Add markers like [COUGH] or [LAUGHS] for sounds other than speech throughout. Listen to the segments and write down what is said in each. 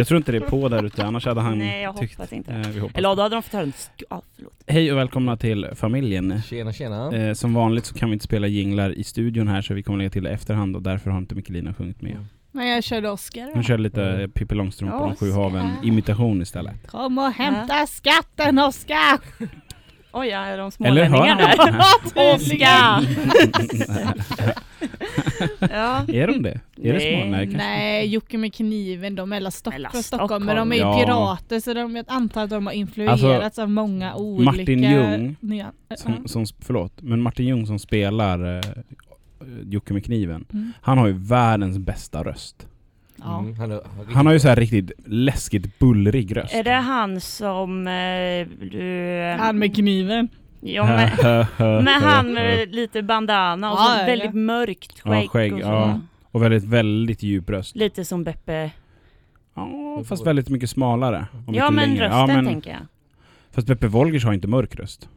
Jag tror inte det är på där ute, annars hade han Nej, jag tyckt... hoppas inte. Eh, vi hoppas. Eller då hade de fått höra en sk- ah, förlåt. Hej och välkomna till familjen. Tjena tjena. Eh, som vanligt så kan vi inte spela jinglar i studion här så vi kommer lägga till det i efterhand och därför har inte Mikkelina sjungit med. Men jag körde Oskar. Hon kör lite Mm. Pippi Långstrump och de sju haven imitation istället. Kom och hämta skatten Oskar! [LAUGHS] Oj, ja, är de smålänningar han? där? Oskar! [LAUGHS] [LAUGHS] ja. Är de det? Är det Nej. små? Nej, kanske. Nej, Jocke med kniven, de är alla Stock från Stockholm, men de är ju Ja. pirater så de, jag antar att de har influerats av många olika... Martin Ljung, nya- Som, som, förlåt, men Martin Ljung som spelar eh, Jocke med kniven, Mm. han har ju världens bästa röst. Ja. Mm, han, har, Han har ju så här riktigt läskigt bullrig röst. Är det han som eh, du... Han med kniven. Ja, men, [LAUGHS] men han med lite bandana och så Ja, väldigt ja. mörkt Ja, skägg, skägg, och ja. Och väldigt, väldigt djup röst. Lite som Beppe. Ja, fast väldigt mycket smalare. och mycket Ja men längre. rösten ja, men, tänker jag. Fast Beppe Wolgers har inte mörk röst.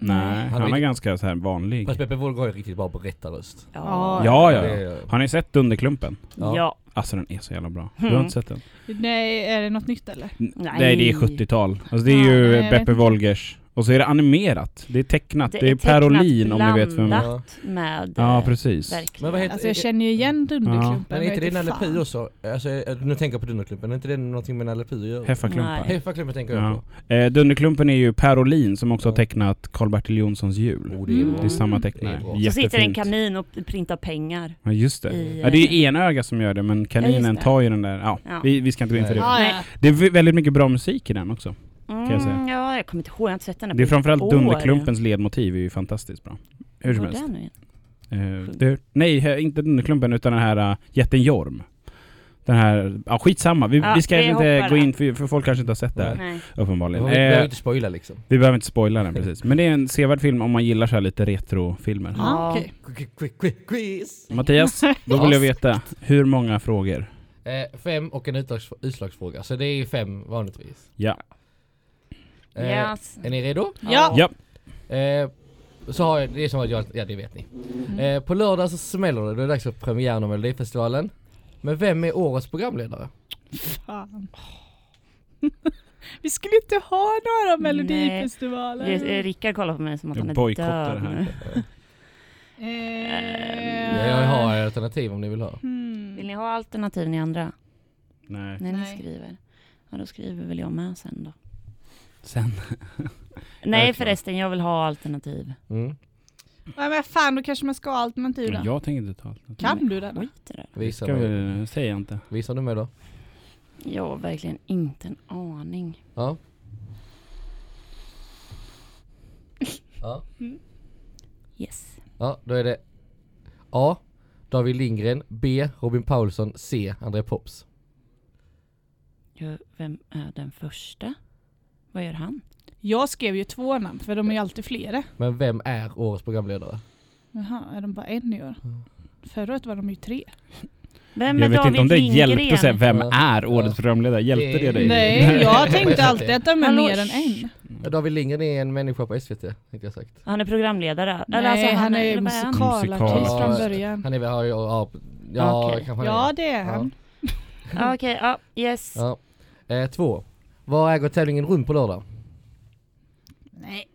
Nej. Han, Han är är- ganska så här vanlig. Fast Beppe Wolger har ju riktigt bra berättarröst. Ja. Ja, ja, Det ja. är- Har ni sett Dunderklumpen? Ja. Ja. Alltså den är så jävla bra. Du har Mm. inte sett den? Nej, är det något nytt eller? N- Nej. Nej, det är 70-tal. Alltså det är Ja, ju Beppe. Wolgers. Och så är det animerat. Det är tecknat. Det, är, tecknat Parolin om ni vet vem det är. blandat med... Ja, eh, precis. Men vad heter- Alltså jag känner ju igen Dunderklumpen. Men är inte det Nalle. Puh också? Alltså, eh, nu tänker jag på Dunderklumpen, är inte det någonting med Nalle Puh att göra? Heffaklumpar. Nej. Heffaklumpen tänker jag Ja. på. Eh, Dunderklumpen är ju Parolin som också har Ja. tecknat Karl-Bertil Jonssons jul. Oh, det är Mm. Det är samma Det är tecknare. Så sitter en kanin och printar pengar. Ja just det. i, Ja, det är ju eh, enöga som gör det men kaninen det. tar ju den där, ja, Ja. Vi, vi ska inte gå in för det. Ja, ja. Det är vä- väldigt mycket bra musik i den också. Jag säga. Mm, ja, jag kommer inte ihåg, jag har inte sett den Det är framförallt år. Dunderklumpens ledmotiv är ju fantastiskt bra. Hur som helst. Eh, det, nej, inte Dunderklumpen utan den här uh, jätten Jorm. Den här, ja skitsamma. Vi, Ja, vi ska vi inte gå in för, för folk kanske inte har sett det här. Nej. Uppenbarligen. Vi behöver Eh, inte spoila liksom. vi behöver inte spoila den precis. Men det är en sevärd film om man gillar så här lite retrofilmer. Ja, Ja. okej. Quick, quick, quick, quiz! Mattias, då vill jag veta, hur många frågor? Eh, fem och en utslags, utslagsfråga, så det är fem vanligtvis. Ja. Eh, Yes. Är ni redo? Ja. Ja. Eh, så har jag, det är som att jag, ja det vet ni. Eh, på lördag så smäller det, det är dags för premiären av Melodifestivalen. Men vem är årets programledare? Fan. [LAUGHS] Vi skulle inte ha några Nej. melodifestivaler. Det- eh, Rickard kollar på mig som att han Jag är bojkottar död det här. nu. [LAUGHS] Eh, Jag har alternativ om ni vill ha. hmm. Vill ni ha alternativ ni andra? Nej. När ni Nej. skriver? Ja då skriver väl jag med sen då. Sen. [LAUGHS] Nej förresten, jag vill ha alternativ. Mm. Nej men fan, då kanske man ska ha alternativ då. Jag tänker inte ta allt. Kan du den? Skit i det. Visa Ska mig. vi, säger jag inte. Visar du mig då? Jag har verkligen inte en aning. Ja. [LAUGHS] Ja. Yes. Ja, då är det A. David Lindgren B. Robin Paulsson C. André Pops Ja, vem är den första? Vad gör han? Jag skrev ju två namn, för de är ju alltid flera. Men vem är årets programledare? Jaha, är de bara en i år? Förra året var de ju tre. Vem Jag är vet David inte om det Lindgren? hjälpte att säga vem är årets programledare. Hjälpte Det- dig? Nej, jag [LAUGHS] tänkte alltid att de är Hallå, mer än en. David Lindgren är en människa på SVT, tänkte jag sagt. Han är programledare? Nej, alltså, han är han? musikalartist Musikalist. från början. Han är väl, ja, ja, ja han Ja, är. det är han. Ja, Okej, ja, yes. Ja. Eh, två. Vad äger tävlingen rum på lördag? Nej.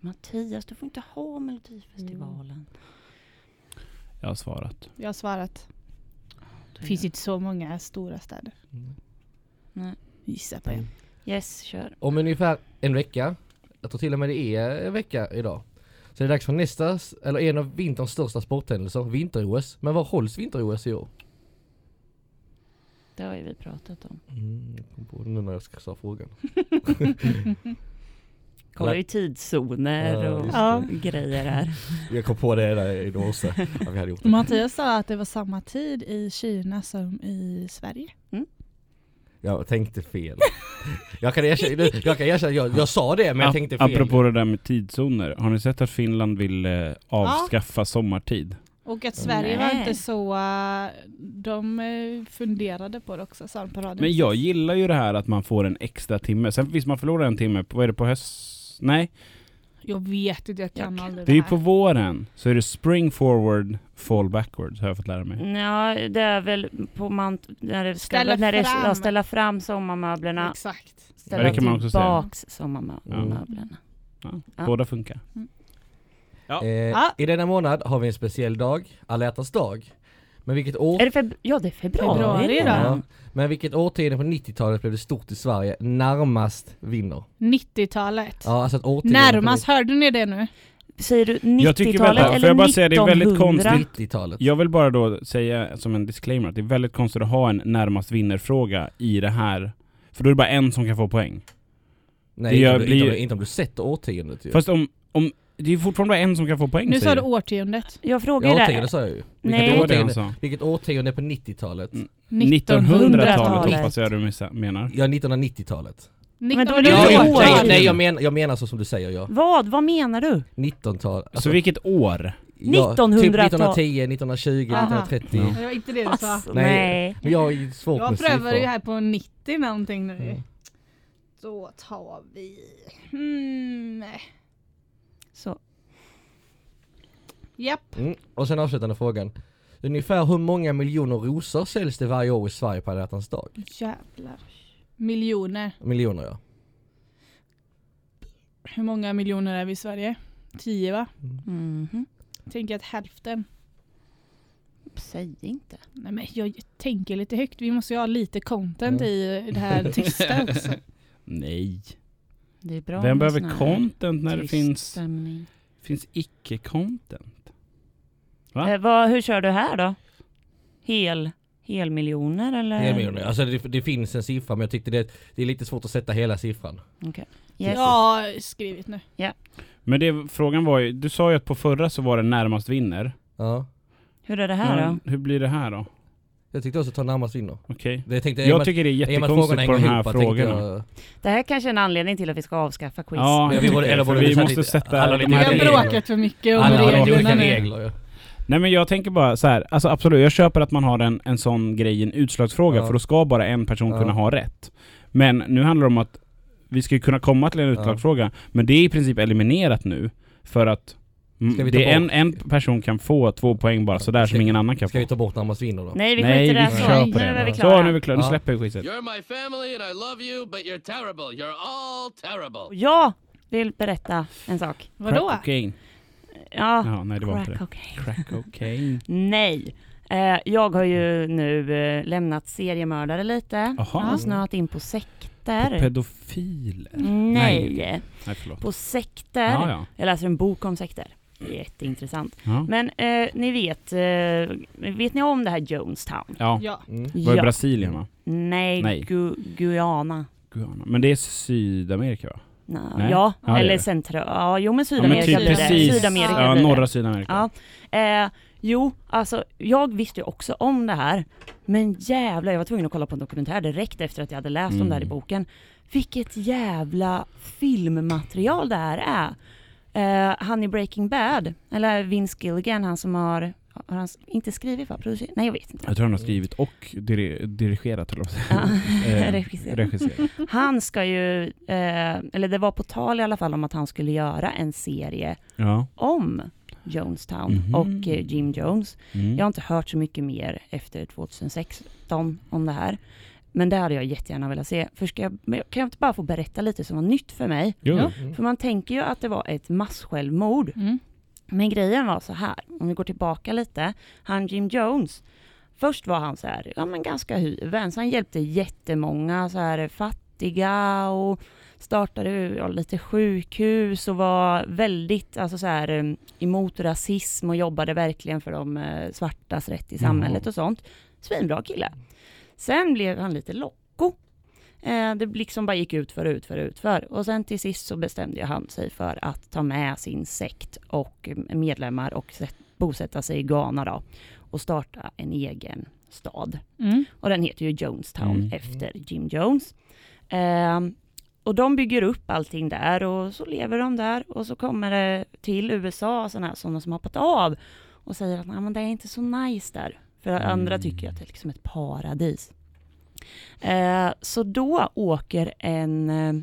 Mattias, du får inte ha Melodifestivalen. Jag har svarat. Jag har svarat. Det finns inte så många stora städer. Nej. Gissa på en. Yes, kör. Om ungefär en vecka, jag tror till och med det är en vecka idag, så är det dags för nästa, eller en av vinterns största sporthändelser, vinter-OS. Men var hålls vinter-OS i år? Det har ju vi pratat om. Mm, jag kom på det nu när jag ska svara frågan. [LAUGHS] Kollar ju tidszoner Ja, och Ja. [LAUGHS] grejer här. Jag kom på det där i morse. [LAUGHS] Mattias sa att det var samma tid i Kina som i Sverige. Jag tänkte fel. jag kan erkänna, jag, kan erkänna jag, jag sa det men jag tänkte fel. Apropå det där med tidszoner, har ni sett att Finland vill eh, avskaffa sommartid? Och att Sverige var Nej. inte så... De eh, funderade på det också, sa de på radion. Men jag gillar ju det här att man får en extra timme. Sen visst man förlorar en timme, vad är det på höst? Nej, Jag vet inte, jag kan Jag- aldrig det är ju här. på våren. Så är det spring forward, fall backwards har jag fått lära mig. Ja, det är väl på man, när det ska Ställa när det, fram. ja, ställa fram sommarmöblerna, Exakt. ställa det kan man också säga. tillbaks sommarmöblerna. Ja, Ja. Båda funkar. Ja. Eh, Ja. I denna månad har vi en speciell dag, alla hjärtans dag. Men vilket år? Är det feb- ja, det är februari, Februari. Ja. Men vilket årtionde på 90-talet blev det stort i Sverige närmast vinner? 90-talet. Ja, alltså årtionde Närmast, hörde ni det nu? Säger du Jag tycker 90-talet vänta, får eller jag bara säga, det är väldigt 1900? konstigt. 90-talet. Jag vill bara då säga som en disclaimer att det är väldigt konstigt att ha en närmast vinner-fråga i det här. För då är det bara en som kan få poäng. Nej, Det inte, gör- om du- inte, om blir- inte om du sätter årtiondet ju. Fast om, om det är fortfarande bara en som kan få poäng Nu sa du årtiondet. Jag frågar ja, årtionde det. sa jag ju. Nej. Vilket han årtionde, sa. vilket årtionde på 90-talet? Mm. 1900-talet. 1900-talet hoppas jag du menar. Ja, 1990-talet. Men då är det Ja, ju ja, år. nej, nej jag, men, jag menar så som du säger ja. Vad? Vad menar du? 19-tal. alltså, Så vilket år? ja, 1900-tal. Typ 1910, 1920, Aha. 1930. Ja. Det var inte det du sa. Alltså, Nej. nej. Men jag ju svårt Jag prövar ju här på 90 någonting nu. Mm. Då tar vi... Hmm. Så. Japp. Mm. Och sen avslutande frågan. Ungefär hur många miljoner rosor säljs det varje år i Sverige på alla hjärtans dag? Jävlar. Miljoner. Miljoner ja. Hur många miljoner är vi i Sverige? 10 va? Mhm. Tänker att hälften. Säg inte. Nej men jag tänker lite högt. Vi måste ju ha lite content Ja. i det här tysta [LAUGHS] också. Nej. Det är bra Vem behöver content när det finns, stämning. finns icke-content? Va? Eh, vad, hur kör du här då? Hel, helmiljoner eller? Helmiljoner. Alltså det, det finns en siffra men jag tyckte det, det är lite svårt att sätta hela siffran. Yes. Jag har skrivit nu. Men det, frågan var ju, du sa ju att på förra så var det närmast vinner. Ja. Hur är det här då? Men Hur blir det här då? Jag tyckte också ta närmast vinner. Okej. Tänkte, och Jag med- tycker det är jättekonstigt på de här ihop, frågorna. jag- Det här kanske är en anledning till att vi ska avskaffa quiz. Ja, jag vi borde- det, eller borde vi måste sätta alla de lite Vi har bråkat för mycket om Alla reglerna olika nu. Ja. Nej men jag tänker bara så här, alltså absolut, jag köper att man har en, en sån grej en utslagsfråga, Ja. för då ska bara en person Ja. kunna ha rätt. Men nu handlar det om att vi ska ju kunna komma till en utslagsfråga, men det är i princip eliminerat nu, för att Ska det är en, en person kan få två poäng bara, sådär som Ska- ingen annan kan Ska få. vi ta bort närmast vinner då? Nej vi Nej, skiter i vi det. kör Så, nu är vi det. klara. Så, nu är vi klara. Nu Ja. släpper vi quizet. You're my family and I love you, but you're terrible. You're all terrible. Jag vill berätta en sak. Vadå? Crack Ja, Jaha, nej det var inte crack det. cocaine. Crack cocaine. [LAUGHS] Nej. Eh, jag har ju nu eh, lämnat seriemördare lite Jaha. och snöat in på sekter. Pedofiler. Nej. Nej förlåt. på sekter. Ja, ja. Jag läser en bok om sekter. Jätteintressant. Ja. Men eh, ni vet, eh, vet ni om det här Jonestown? ja. Ja. Mm. Det var i Brasilien va? Nej, Nej. Gu- Guyana. Guyana. Men det är Sydamerika va? Nej. Ja, är eller det. central... Ja, jo men Ja, men Sydamerika typ blir det. Sydamerika Ja, blir det. norra Sydamerika. Ja. Eh, jo, alltså jag visste ju också om det här. Men jävlar, jag var tvungen att kolla på en dokumentär direkt efter att jag hade läst om det här i Mm. boken. Vilket jävla filmmaterial det här är. Eh, han i Breaking Bad, eller Vince Gilligan, han som har, har han inte skrivit va? Producerat? Nej jag vet inte. Jag tror han har skrivit och diri- dirigerat att [LAUGHS] Ja. [LAUGHS] Eh, regisserat. regisserat. Han ska ju, eh, eller det var på tal i alla fall om att han skulle göra en serie Ja. om Jonestown Mhm. och eh, Jim Jones. Mm. Jag har inte hört så mycket mer efter 2016 om det här. Men det hade jag jättegärna velat se. För ska jag, kan jag inte bara få berätta lite som var nytt för mig? Jo. Ja. Mm. För man tänker ju att det var ett massjälvmord. Mm. Men grejen var så här, om vi går tillbaka lite. Han Jim Jones, först var han så här, ja men ganska hyven. Så han hjälpte jättemånga så här fattiga och startade ja, lite sjukhus och var väldigt alltså så här, em, emot rasism och jobbade verkligen för de eh, svartas rätt i samhället och sånt. Svinbra kille. Sen blev han lite locko. Eh, det liksom bara gick ut för ut för ut för. Och sen till sist så bestämde han sig för att ta med sin sekt och medlemmar och sätt- bosätta sig i Ghana då. Och starta en egen stad. Mm. Och den heter ju Jonestown Mm. efter Jim Jones. Ehm, och de bygger upp allting där och så lever de där och så kommer det till USA sådana såna som hoppat av och säger att "Nej, men det är inte så nice där. För Mm. andra tycker att det är liksom ett paradis. Eh, så då åker en, eh,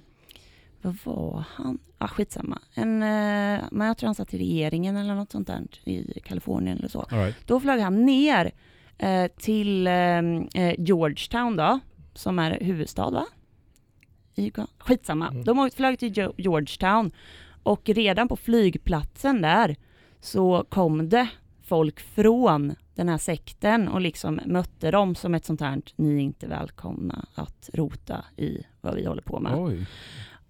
vad var han? Ah, skitsamma. En, eh, men jag tror han satt i regeringen eller något sånt där i Kalifornien eller så. Right. Då flög han ner eh, till eh, eh, Georgetown då, som är huvudstad va? I, skitsamma. Mm. De flög till Georgetown och redan på flygplatsen där så kom det folk från den här sekten och liksom mötte dem som ett sånt här, ni är inte välkomna att rota i vad vi håller på med. Oj.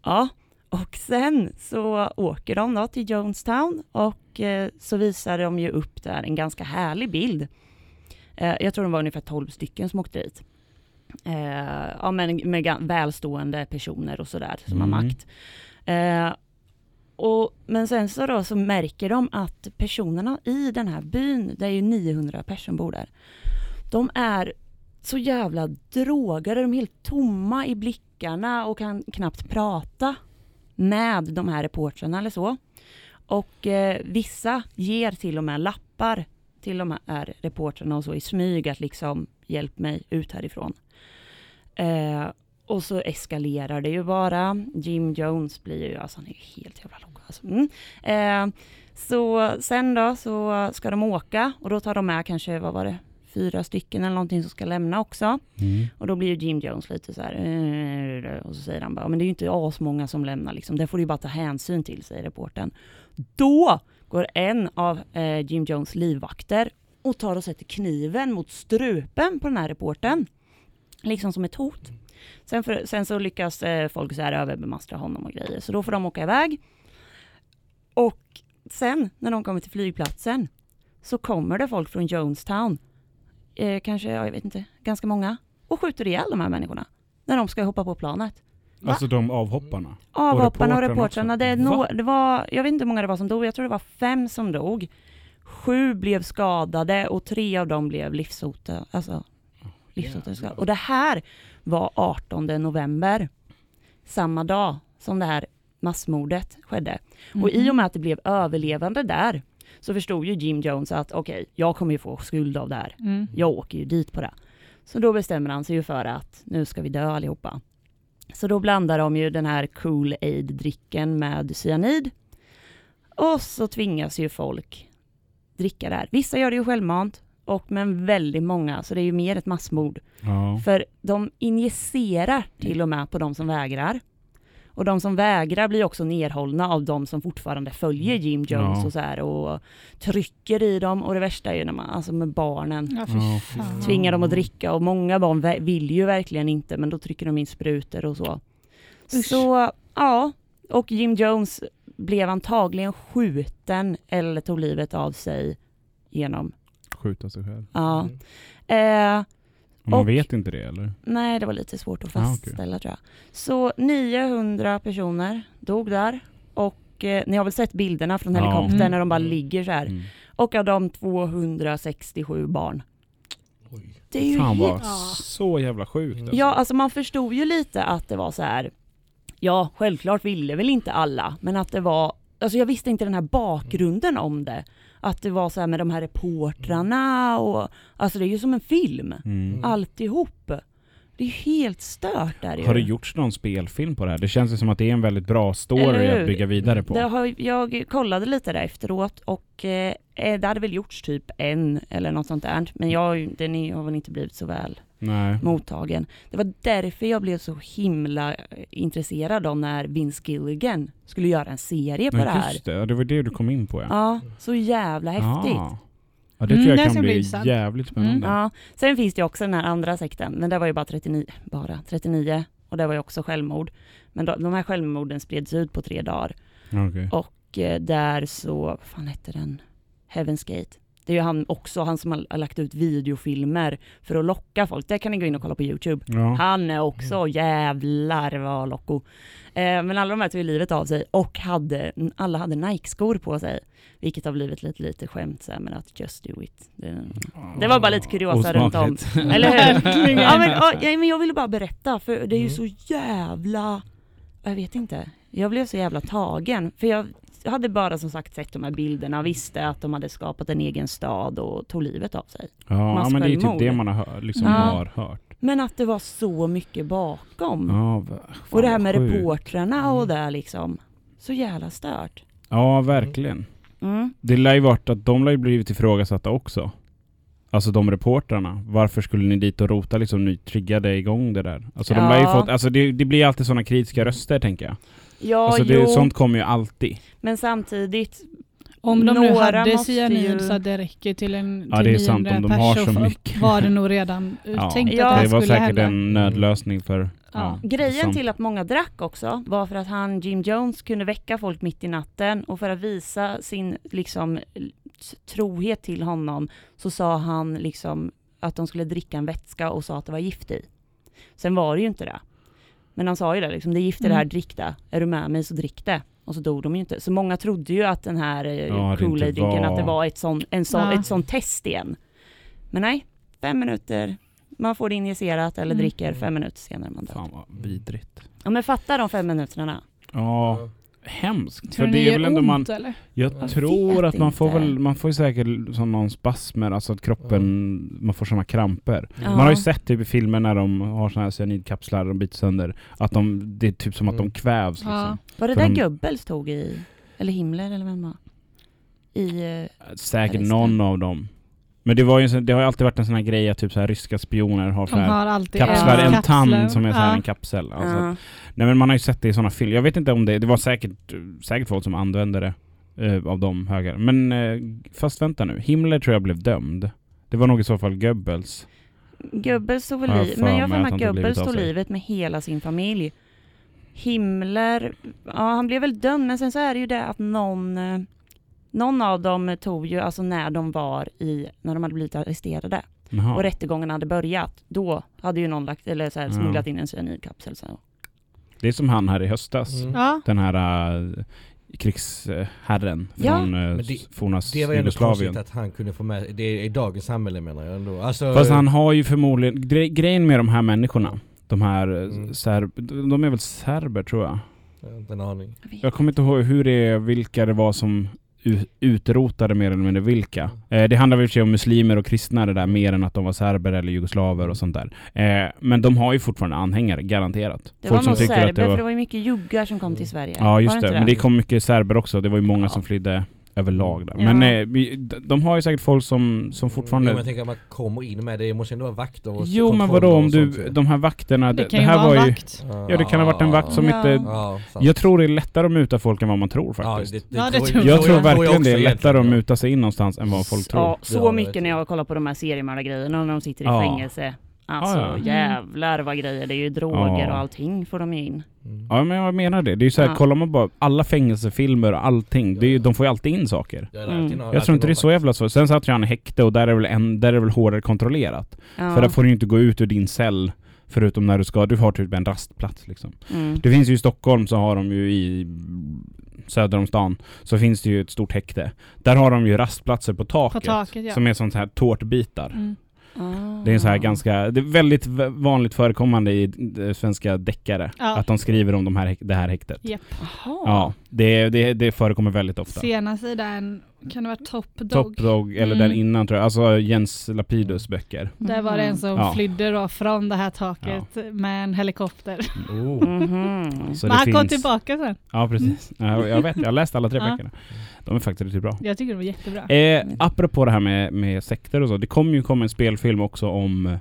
Ja, och sen så åker de då till Jonestown och eh, så visar de ju upp där en ganska härlig bild. Eh, jag tror de var ungefär 12 stycken som åkte dit. Eh, ja, men med välstående personer och sådär som har Mm. makt. Eh, och, men sen så då så märker de att personerna i den här byn, det är ju 900 personer bor där, de är så jävla drogade, de är helt tomma i blickarna och kan knappt prata med de här reportrarna eller så. Och eh, vissa ger till och med lappar till de här reportrarna och så i smyg att liksom hjälp mig ut härifrån. Eh, och så eskalerar det ju bara. Jim Jones blir ju, alltså han är ju helt jävla loco alltså. mm. eh, Så sen då så ska de åka och då tar de med kanske, vad var det, fyra stycken eller någonting som ska lämna också. Mm. Och då blir ju Jim Jones lite så här, "Eh", och så säger han bara, men det är ju inte asmånga som lämnar liksom, det får du ju bara ta hänsyn till, säger reporten. Då går en av eh, Jim Jones livvakter och tar och sätter kniven mot strupen på den här reporten. Liksom som ett hot. Sen, för, sen så lyckas eh, folk så här överbemastra honom och grejer, så då får de åka iväg. Och sen när de kommer till flygplatsen så kommer det folk från Jonestown, eh, kanske, ja, jag vet inte, ganska många, och skjuter ihjäl de här människorna när de ska hoppa på planet. Va? Alltså de avhopparna. Avhopparna och reportrarna det, nå- det var, jag vet inte hur många det var som dog, jag tror det var fem som dog. Sju blev skadade och tre av dem blev livshotade, alltså skadade. Och det här var 18 november, samma dag som det här massmordet skedde. Och i och med att det blev överlevande där, så förstod ju Jim Jones att okej, jag kommer ju få skuld av det här. Mm. Jag åker ju dit på det. Så då bestämmer han sig ju för att nu ska vi dö allihopa. Så då blandar de ju den här Kool-Aid-dricken med cyanid. Och så tvingas ju folk dricka det här. Vissa gör det ju självmant, och men väldigt många, så det är ju mer ett massmord. Ja. För de injicerar till och med på de som vägrar. Och de som vägrar blir också nerhållna av de som fortfarande följer Jim Jones Ja. och så här och trycker i dem. Och det värsta är ju när man, alltså med barnen, Ja, tvingar dem att dricka och många barn vill ju verkligen inte men då trycker de in sprutor och så. Usch. Så ja, och Jim Jones blev antagligen skjuten eller tog livet av sig genom, Skjuta sig själv. ja. Mm. Eh, Och man Och- vet inte det eller? Nej, det var lite svårt att Ah, fastställa tror jag. Så 900 personer dog där. Och eh, ni har väl sett bilderna från Ja. helikoptern Mm. när de bara Mm. ligger så här. Mm. Och av de 267 barn. Oj. Det är ju Fan vad Ja. så jävla sjukt alltså. Ja, alltså man förstod ju lite att det var så här. Ja, självklart ville väl inte alla, men att det var... Alltså jag visste inte den här bakgrunden om det. Att det var så här med de här reportrarna och... Alltså det är ju som en film. Mm. Alltihop. Det är helt stört där ju. Har det gjorts någon spelfilm på det här? Det känns ju som att det är en väldigt bra story att bygga vidare på. Har, jag kollade lite där efteråt och eh, det hade väl gjorts typ en eller något sånt där. Men jag, den är- har väl inte blivit så väl Nej. mottagen. Det var därför jag blev så himla eh, intresserad av när Vince Gilligan skulle göra en serie på Men det här. just det, det var det du kom in på ja. Ja, så jävla häftigt. Ah. Ja, det Mm, tror jag ska kan bli intressant. jävligt spännande. Ja. Sen finns det också den här andra sekten, men det var ju bara 39, bara 39 och det var ju också självmord. Men de, de här självmorden spreds ut på tre dagar. Okej. Och eh, där så, vad fan hette den? Heaven's Gate. Det är ju han också, han som har lagt ut videofilmer för att locka folk. Det kan ni gå in och kolla på Youtube. Ja. Han är också jävlar vad locko. Eh, men alla de här tog ju livet av sig och hade, alla hade Nike-skor på sig. Vilket har blivit lite, lite skämt så här, men att just do it. Det, det var bara lite kuriosa runt om. [LAUGHS] Eller hur? Ja, men, ja, ja, men jag ville bara berätta, för det är ju Mm. så jävla... Jag vet inte. Jag blev så jävla tagen. För jag hade bara som sagt sett de här bilderna, visste att de hade skapat en egen stad och tog livet av sig. Ja, men det är ju typ det man har, liksom Ja. har hört. Men att det var så mycket bakom. Ja, och det här med sjukt. reportrarna och Mm. det liksom. Så jävla stört. Ja, verkligen. Mm. Det lär ju varit att de lär ju blivit ifrågasatta också. Alltså de reportrarna. Varför skulle ni dit och rota liksom? Ni triggade igång det där. Alltså de Ja. lär ju fått, alltså det, det blir alltid sådana kritiska röster tänker jag. Ja, alltså jo, det, sånt kommer ju alltid. men samtidigt, Om de nu Några hade cyanid ju- så att det räcker till en Ja, till det är sant, 900 om de har så mycket. var det [LAUGHS] nog redan Ja, tänkt Ja. att det, det var skulle säkert hända. en nödlösning för... Ja, Ja. grejen som- till att många drack också var för att han, Jim Jones, kunde väcka folk mitt i natten och för att visa sin liksom trohet till honom så sa han liksom att de skulle dricka en vätska och sa att det var gift i. Sen var det ju inte det. Men han sa ju det liksom, det är gift i det här, Mm. drick det. Är du med mig så drick det. Och så dog de ju inte. Så många trodde ju att den här eh, Ja, Kool-Aid-drinken, var- att det var ett sån, en sån, Ja. ett sånt test igen. Men nej, fem minuter, man får det injicerat eller Mm. dricker fem minuter senare man död. Fan vad vidrigt. Ja men fatta de fem minuterna. Ja, hemskt. Tror För det är väl ändå ont, man... eller? Jag Jag tror att man får inte. väl, man får ju säkert som någon spasmer, alltså att kroppen, man får såna kramper. Ja. Man har ju sett typ i filmer när de har såna här cyanidkapslar och biter sönder, att de, det är typ som att de Mm. kvävs liksom. Ja. Var det För där de- Goebbels tog i, eller Himmler eller vem var? I, eh, Säkert någon av dem. Men det, var ju, en det har ju alltid varit en sån här grej att typ så här ryska spioner har så har kapslar, Ja. en kapslar. tand som är så här Ja. en kapsel. Alltså, ja. Nej men man har ju sett det i såna filmer. Jag vet inte om det, det var säkert, säkert folk som använde det eh, av de höga. Men eh, fast vänta nu, Himmler tror jag blev dömd. Det var nog i så fall Goebbels. Goebbels tog väl för men jag har att att livet Goebbels tog livet med hela sin familj. Himmler, ja han blev väl dömd, men sen så är det ju det att någon, eh, någon av dem tog ju, alltså när de var i, när de hade blivit arresterade Jaha. och rättegången hade börjat, då hade ju någon lagt, eller så här, Ja. smugglat in en cyanidkapsel. Så. Det är som han här i höstas. Mm. Ja, Den här uh, krigsherren Ja. från uh, det- forna Det var ju ändå konstigt att han kunde få med, det är i dagens samhälle menar jag ändå. Alltså, Fast han har ju förmodligen, gre grejen med de här människorna, de här eh, Mm. serb, de är väl serber tror jag. Jag har inte en aning. Jag kommer inte ihåg hur det är, vilka det var som utrotade mer eller mindre vilka. Eh, det handlar väl för sig om muslimer och kristna det där mer än att de var serber eller jugoslaver och sånt där. Eh, men de har ju fortfarande anhängare, garanterat. Det Folk var som nog serber, att det för var... det var ju mycket juggar som kom till Sverige. Ja just Var det, inte men det kom mycket serber också. Det var ju många Ja. som flydde överlag där. Ja. Men eh, vi, d- de har ju säkert folk som, som fortfarande... Jo, men jag tänker att man kommer in med det, det måste ändå vara vakter och Jo men vadå om du, de här vakterna, det det, kan det ju här vara var en ju... vakt. Ja det kan ha varit en vakt som Ja. inte... Ja, sant. Jag tror det är lättare att muta folk än vad man tror faktiskt. Ja, det tror jag tror jag verkligen det är lättare att muta sig in någonstans än vad folk tror. Ja, Ja, så mycket vet när jag. jag kollar på de här seriemördargrejerna när de sitter i Ja. fängelse. Alltså Ja, ja. jävlar vad grejer, det är ju droger Ja. och allting får de ju in. Mm. Ja men jag menar det. Det är ju så här, Ja. kollar man bara alla fängelsefilmer och allting, det är, ju- de får ju alltid in saker. Mm. Jag tror inte det är så jävla svårt. Sen satt han i häkte och där är väl, en, där är väl hårdare kontrollerat. För där får du ju inte gå ut ur din cell förutom när du ska, du har typ en rastplats liksom. Mm. Det finns ju i Stockholm så har de ju i söder om stan så finns det ju ett stort häkte. Där har de ju rastplatser på På taket. taket ja. Som är sånt här tårtbitar. Mm. Ah. Det är en så här ganska, det är väldigt vanligt förekommande i eh, svenska deckare. Ja. Att de skriver om de här, det här häktet. Jaha. Ja, det, det, det förekommer väldigt ofta. Senaste i den, kan det vara Top Dog? Top Dog, eller Mm. den innan tror jag, alltså Jens Lapidus böcker. Där var det en som Ja. flydde då från det här taket med en helikopter. Oh. Mhm. Så Men han kom finns- tillbaka sen. Ja precis. Ja, jag vet, jag har läst alla tre Ja. böckerna. De är faktiskt riktigt bra. Jag tycker det var jättebra. Eh, apropå det här med, med sekter och så, det kommer ju komma en spelfilm också om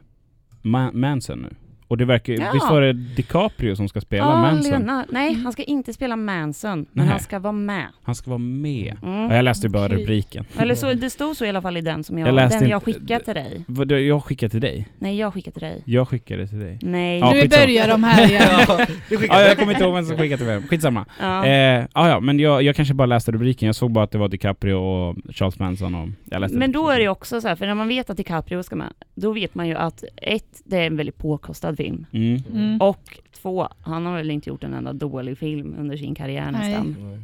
Ma- Manson nu. Och det verkar Ja. visst var det DiCaprio som ska spela Ja, Manson? Leonardo. Nej, han ska inte spela Manson, men Nej. han ska vara med. Han ska vara med. Mm. Ja, jag läste bara Okej. rubriken. Eller så, det stod så i alla fall i den som jag, Jag läste den jag skickade till dig. Vad, Jag skickade till dig. Nej, jag skickade till dig. Jag skickade till dig. Nej. Ja, nu börjar de här igen. [LAUGHS] Ja, jag kommer inte ihåg vem som skickade till vem. Skitsamma. Ja. Eh, ah, ja, men jag, jag kanske bara läste rubriken. Jag såg bara att det var DiCaprio och Charles Manson och jag läste Men då är det också så här, för när man vet att DiCaprio ska med, då vet man ju att ett, det är en väldigt påkostad film. Mm. Mm. Och två, han har väl inte gjort en enda dålig film under sin karriär Nej. nästan. Nej.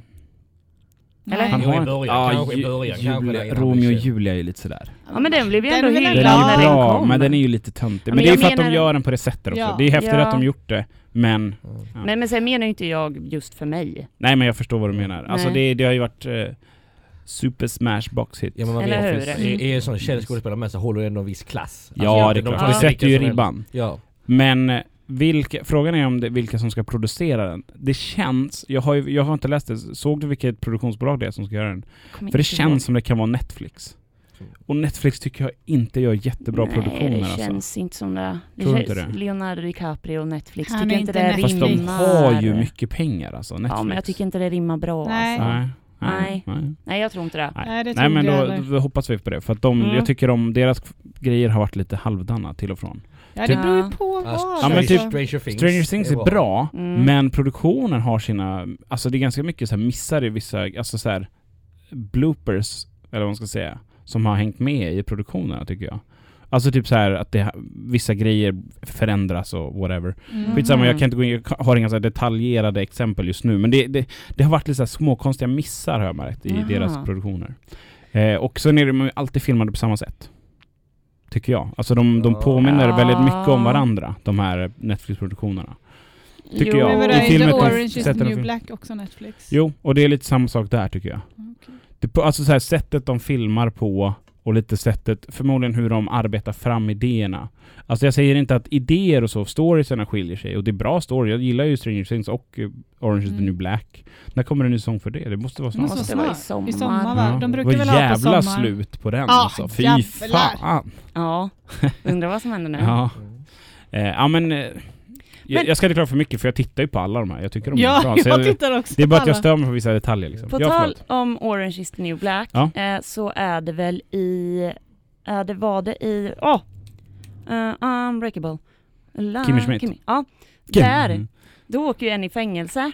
Eller? Han Jo, i har början, ja, kanske i Ju- början, fram, Romeo och. Julia är ju lite sådär. Ja men den blev ju ändå är hyllad när är den bra, kom. men den är ju lite töntig. Ja, Men, men det är jag för att de gör den på det sättet också. Ja. Det är häftigt Ja. att de gjort det, men... Ja. Ja. Men, men sen menar ju inte jag just för mig. Nej men jag förstår vad du menar. Alltså det, det har ju varit eh, Super Smash Box hit. Ja men man Eller vet, hur? är, är en sån känd skådespelare med så håller det ändå en viss klass. Ja, Alltså, det är de klart. vilka sätter ju ribban. Ja. Men eh, vilka, frågan är om det, vilka som ska producera den. Det känns, jag har, ju, jag har inte läst det, såg du vilket produktionsbolag det är som ska göra den? För det ihåg. känns som det kan vara Netflix. Och Netflix tycker jag inte gör jättebra Nej, produktioner det alltså. känns inte som det. det Tror känns- inte det? Leonardo DiCaprio och Netflix, Han tycker inte det Netflix. Fast de rimmar. har ju mycket pengar alltså, Netflix. Ja men jag tycker inte det rimmar bra Nej. alltså. Nej. Nej. Nej. Nej. Nej jag tror inte det. Nej. Nej, det Nej men då, då hoppas vi på det. För att de, Mm. jag tycker om deras grejer har varit lite halvdana till och från. Ja, det beror ju på Ja, vad. Ja, men typ Stranger Things. Stranger Things är bra, Mm. men produktionen har sina... Alltså det är ganska mycket så här missar i vissa, alltså så här bloopers, eller vad man ska säga, som har hängt med i produktionerna tycker jag. Alltså typ så här att det, vissa grejer förändras och whatever. Mm. Skitsamma, jag kan inte gå in, jag har inga så här detaljerade exempel just nu, men det, det, det har varit lite så här små konstiga missar har jag märkt i Jaha. deras produktioner. Eh, och sen är de alltid filmade på samma sätt. Tycker jag. Alltså de, de Ja. påminner väldigt mycket om Ja. varandra, de här Netflix-produktionerna. tycker jo. jag. Men I filmen Orange is the new black också Netflix? Jo, och det är lite samma sak där tycker jag. Okej. Det, alltså så här, sättet de filmar på och lite sättet, förmodligen hur de arbetar fram idéerna. Alltså jag säger inte att idéer och så, storiesarna skiljer sig och det är bra story. Jag gillar ju Stranger Things och eh, Orange is the Mm. new black. När kommer det en ny sång för det? Det måste vara Det måste snart. vara i I sommar. sommar va? De brukar Vad väl ha på jävla sommar? slut på den Ja, alltså. Fy jävlar. fan. Ja, undrar vad som händer nu. Ja. Mm. Eh, ja men, eh, jag, Men- jag ska inte klara för mycket för jag tittar ju på alla de här. Jag tycker de är Ja, bra. [LAUGHS] Så jag tittar också det är bara att jag stör mig på vissa detaljer liksom. På ja, tal om Orange is the new black Ja. eh, så är det väl i, är det var det i, åh! Uh, unbreakable. La, Kimmy Schmidt. Ja, där. Då åker ju en i fängelse.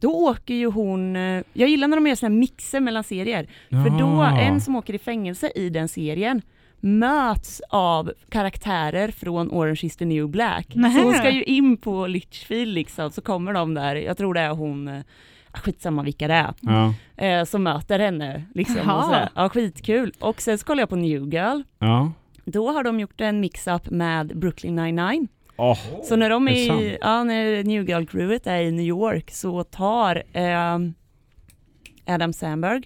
Då åker ju hon, eh, jag gillar när de gör såna här mixer mellan serier. För då, Ja. en som åker i fängelse i den serien möts av karaktärer från Orange is the new black. Nähä. Så hon ska ju in på Litchfield liksom, så kommer de där, jag tror det är hon, eh, skitsamma vilka det är, Ja, eh, som möter henne. Liksom, och sådär. Ja, skitkul. Och sen så kollar jag på New Girl. ja. Då har de gjort en mix-up med Brooklyn 99. Åh, Så när de Är är, i, ja, när New Girl-crewet är i New York så tar ehm, Adam Sandberg,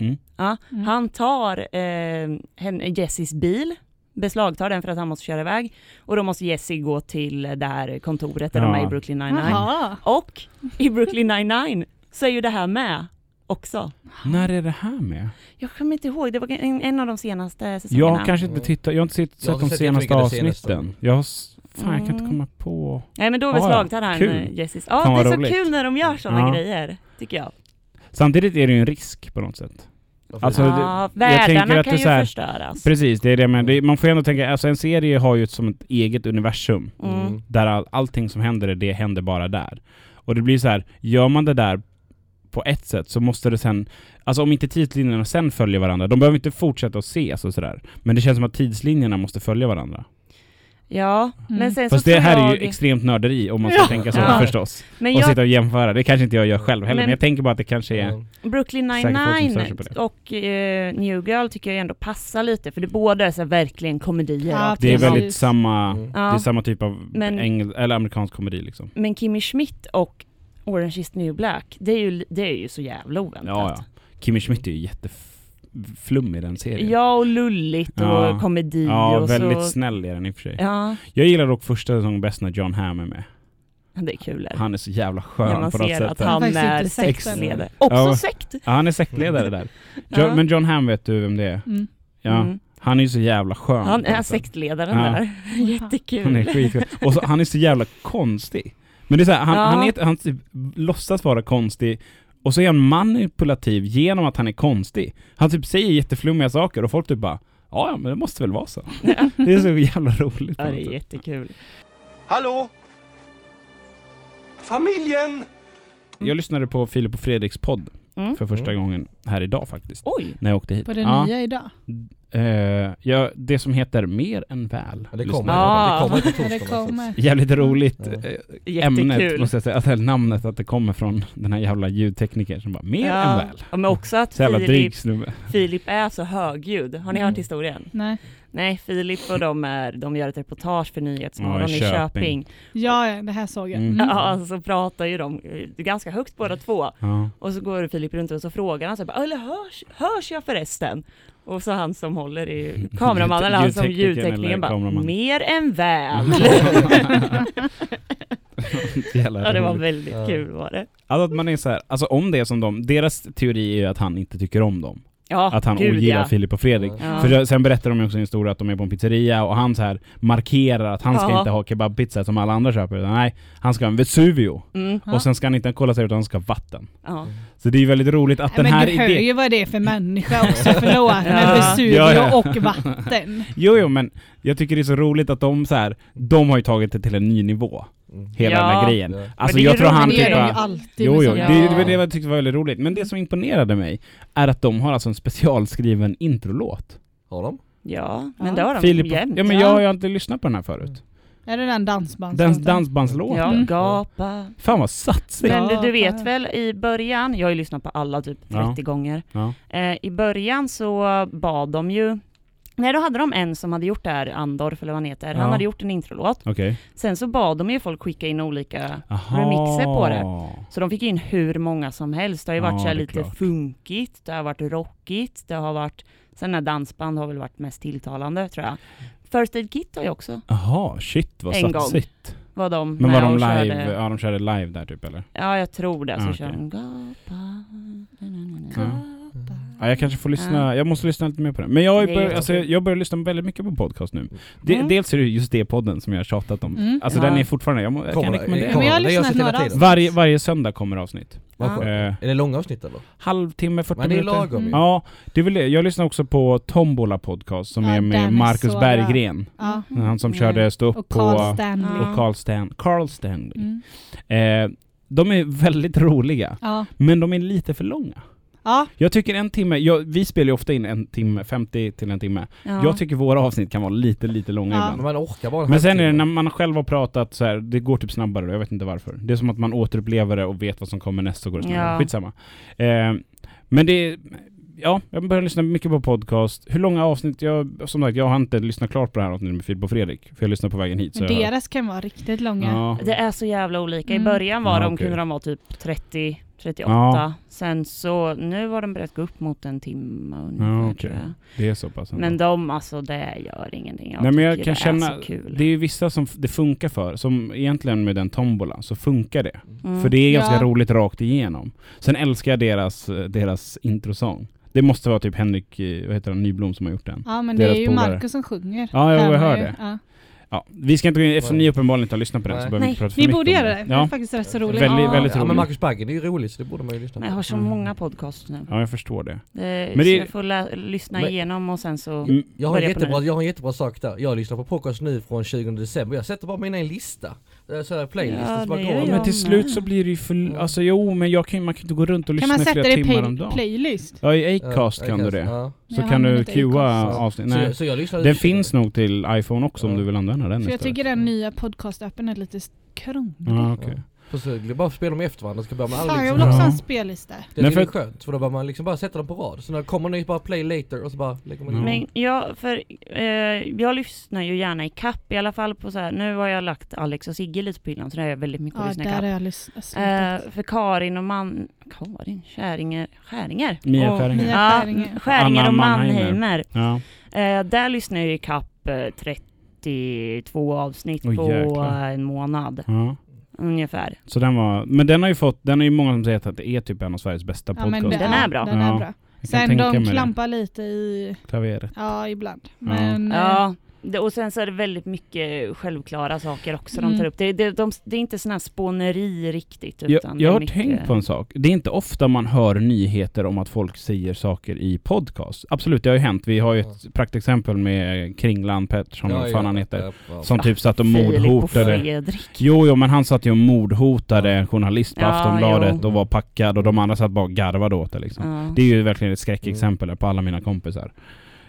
Mm. ja, Mm. han tar eh, Jessys bil, beslagtar den för att han måste köra iväg och då måste Jesse gå till det här kontoret där de Ja. är i Brooklyn 99. Jaha. Och i Brooklyn 99 så är ju det här med också. När är det här med? Jag kommer inte ihåg, det var en, en av de senaste säsongerna. Jag har kanske inte tittat, jag har inte sett, Jag har sett de senaste avsnitten. Jag har, fan jag kan inte Mm. komma på. Nej men då Ah, ja. beslagtar han Kul. eh, Jessys. Ja det är så roligt. kul när de gör sådana Ja. grejer, tycker jag. Samtidigt är det ju en risk på något sätt. Alltså, ja, jag tänker världarna att det kan ju så här- förstöras. Precis, det är det men det, man får ju ändå tänka, alltså en serie har ju ett, som ett eget universum. Mm. Där all, allting som händer, det händer bara där. Och det blir så här, gör man det där på ett sätt så måste det sen, alltså om inte tidslinjerna sen följer varandra, de behöver inte fortsätta att ses och sådär. Men det känns som att tidslinjerna måste följa varandra. Ja, Mm. men sen Fast så det här jag... är ju extremt nörderi om man ska Ja. tänka så Ja. förstås. men Och jag, sitta och jämföra, det kanske inte jag gör själv heller, men, Men- jag tänker bara att det kanske är... Ja. Brooklyn Säkert folk som stör sig 99 på det. och eh, New Girl tycker jag ändå passar lite, för det båda är så här verkligen komedier. Ja, Det är väldigt samma, Mm. det är samma typ av Men- engel, eller amerikansk komedi liksom. Men Kimmy Schmidt och Orange is the new black, det är ju, det är ju så jävla oväntat. Ja, ja. Kimmy Schmidt är ju jätteflummig i den serien. Ja, och lulligt och Ja. komedi Ja, och väldigt så... snäll är den i och för sig. Ja, Jag gillar dock första säsongen bäst när John Hamm är med. det är kul. Han är så jävla När skön man på något ser sätt. att han är den. Också Ja. sekt! Ja, han är sektledare där. [LAUGHS] Jo, Ja. Men John Hamm vet du vem det är? Mm. Ja. Mm. Han är ju så jävla skön. Han är sektledaren Ja. där. [LAUGHS] Han Jättekul. är skitskön. Och så, han är så jävla konstig. Men det är så här, han, Ja. han, är, han typ låtsas vara konstig och så är han manipulativ genom att han är konstig. Han typ säger jätteflummiga saker och folk typ bara Ja, men det måste väl vara så. Ja. [LAUGHS] Det är så jävla roligt. på Ja, det är jättekul. Hallå? Familjen? Jag lyssnade på Filip och Fredriks podd Mm. för första Mm. gången här idag faktiskt. Oj! När jag åkte hit. På det ja, nya idag. Eh, ja, det som heter Mer än väl. Ja, det kommer. Ja. det kommer på Ja, det kommer. Jävligt roligt Ja. eh, ämnet måste jag säga. Alltså namnet att det kommer från den här jävla ljudteknikern som bara Mer än Ja. väl. Ja, men också att Filip. Filip är så högljudd. Har ni Mm. hört historien? Nej. Nej, Filip och de, är, de gör ett reportage för Nyhetsmorgon Ja, i Köping. Köping. Ja, ja, det här såg jag. Mm. Mm. Ja, så pratar ju de eh, ganska högt båda två. Ja. Och så går Filip runt och så frågar han så här, bara, eller hörs, hörs jag förresten? Och så han som håller i [LAUGHS] kameramannen, eller han som eller bara, kameraman. mer än väl. [LAUGHS] [LAUGHS] Ja, det var väldigt Ja. kul var det. Alltså att man är så här, alltså om det är som de, deras teori är ju att han inte tycker om dem. Ja, Att han gud, ogillar ja. Filip och Fredrik. Ja. För sen berättar de ju också en historia att de är på en pizzeria och han så här markerar att han ska Ja. inte ha kebabpizza som alla andra köper utan nej, han ska ha en Vesuvio. Mm. Och sen ska han inte kolla sig utan han ska ha vatten. ja. Så det är ju väldigt roligt att den men här du hör idén... ju vad det är för människa [LAUGHS] också, förlåt. Med. Vesuvio Ja, ja. och vatten. [LAUGHS] Jo, jo, men jag tycker det är så roligt att de så här, de har ju tagit det till en ny nivå. Hela Ja. den här grejen. Ja. Alltså jag tror han typ. Jo, jo, det, Ja. det var det jag tyckte var väldigt roligt. Men det som imponerade mig är att de har alltså en specialskriven introlåt. Har de? ja, men Ja. det har de Filip, jämt. ja men jag har ju inte lyssnat på den här förut. Är det den Den dansbandslåten? dansbandslåten. Ja, Mm. gapa. Fan vad satsigt! Men du, du vet väl i början, jag har ju lyssnat på alla typ 30 Ja. gånger. Ja. Eh, I början så bad de ju Nej då hade de en som hade gjort det här, Andorf eller vad han heter, Ja. han hade gjort en introlåt. Okej. Sen så bad de ju folk skicka in olika Aha. remixer på det. Så de fick in hur många som helst. Det har ju Ja, varit så här det är lite klart. funkigt, det har varit rockigt, det har varit Sen när dansband har väl varit mest tilltalande tror jag. First Aid Kit har ju också, Jaha, shit vad En gång. satsigt. var de Men var de live, körde- ja de körde live där typ eller? Ja jag tror det, så Ah, kör okej. de Ja, jag kanske får lyssna, jag måste lyssna lite mer på det. Men jag, är jättekul. alltså, jag börjar lyssna väldigt mycket på podcast nu. Det, Mm. Dels är det just det podden som jag har tjatat om. Mm. Alltså Ja. den är fortfarande, jag, må, jag kan rekommendera. Men jag har lyssnat några avsnitt. Varje, varje söndag kommer avsnitt. Eh, Är det långa avsnitt eller? halvtimme, 40 Men det är minuter. lagom ju. Ja, det är väl det. Jag lyssnar också på Tombola podcast som Ja, är med den är Marcus så Berggren. Ja. Han som Mm. körde stå upp Och på... Carl Stanley. Och Carl, Stan, Carl Stanley. Mm. Eh, de är väldigt [LAUGHS] roliga, Ja. men de är lite för långa. Ja. Jag tycker en timme, jag, vi spelar ju ofta in en timme, 50 till en timme. Ja. Jag tycker våra avsnitt kan vara lite, lite långa Ja. Men ibland. man orkar bara en Men sen är det när man själv har pratat så här, det går typ snabbare då, jag vet inte varför. Det är som att man återupplever det och vet vad som kommer nästa går det snabbare. Ja. Skitsamma. Eh, men det är, ja, jag börjar lyssna mycket på podcast. Hur långa avsnitt? Jag, som sagt, jag har inte lyssnat klart på det här avsnittet med Filip och Fredrik, för jag lyssnade på vägen hit. Så Men jag, deras kan vara riktigt långa. ja. Det är så jävla olika. I Mm. början var Ja, de, okej. kunde de vara typ 30, 38. Ja. Sen så, nu har de börjat gå upp mot en timme ungefär Ja, tror jag. Det är så pass ändå. Men de, alltså det gör ingenting. Jag Nej men jag kan det känna, är så kul. det är ju vissa som det funkar för, som egentligen med den tombola, så funkar det. Mm. För det är ganska Ja. roligt rakt igenom. Sen älskar jag deras, eh, deras introsång. Det måste vara typ Henrik, eh, vad heter han, Nyblom som har gjort den. Ja men det Deras är ju polare. Marcus som sjunger. Ja, jag Hör man hör ju. det. Ja. Ja, vi ska inte gå in, eftersom ni uppenbarligen inte har lyssnat på den så Nej. behöver vi inte prata för Ni mycket borde om göra det. det. Det är Ja, faktiskt rätt så roligt. Väldigt- Ja. väldigt Ja men roligt. Marcus Baggen är ju roligt så det borde man ju lyssna Men jag har så Mm. många podcasts nu. ja, jag förstår det. Det, Men så det- jag får lyssna Men- igenom och sen så... Mm, Jag har, på jättebra, jag har en jättebra sak där. Jag lyssnar på podcast nu från 20 december. Jag sätter bara mina i en lista. Så här playlist. Ja, och så bara det går gör jag. jag. Men till slut så blir det ju för... Alltså jo, men jag kan, man kan inte gå runt och Kan lyssna man i sätta flera det i timmar om play- dagen. playlist? Ja, i Acast kan du det. Så Jag kan du cuea avsnitt. Så, Nej. så jag lyssnar Den finns nog till iPhone också om du vill använda den För jag tycker den nya podcastappen är lite krånglig. Ja, okej. För så bara spela dem efter varandra, ska börja med alla Fan jag liksom. vill också ha en spellista. Det är Nej, för- skönt, för då behöver man liksom bara sätta dem på rad. Så när det kommer nytt bara play later och så bara lägger man in. Ja. Men ja, för eh, jag lyssnar ju gärna i kapp i alla fall på så här. Nu har jag lagt Alex och Sigge lite på hyllan så det är jag väldigt mycket att Ja, lyssna i där kapp. har jag lys- slutat. Eh, för Karin och man... Karin? Skäringer? Skäringer? Mia och, Skäringer. Mia Ja, Skäringer. Och Mannheimer. Ja. Eh, där lyssnar jag i kapp eh, 32 avsnitt Oj, på jäklar. eh, en månad ja. Ungefär. Så den var... Men den har ju fått... Den har ju många som säger att det är typ en av Sveriges bästa Ja, men det- Den är bra. Den Ja. är bra. Sen de mig det. klampar lite i, Klaveret. ja ibland. Men eh, Ja, det, och sen så är det väldigt mycket självklara saker också Mm. de tar upp. Det, det, de, det är inte sån här spåneri riktigt. Jag, Utan jag är har mycket... tänkt på en sak. Det är inte ofta man hör nyheter om att folk säger saker i podcast. Absolut, det har ju hänt. Vi har ju ett praktexempel med Kringlan Pettersson, vad fan han heter. ja, ja. Som typ satt och mordhotade. Jo, jo, men han satt ju och mordhotade en journalist på Ja, Aftonbladet jo. och var packad och de andra satt bara och garvade åt det liksom. Ja. Det är ju verkligen ett skräckexempel på alla mina kompisar.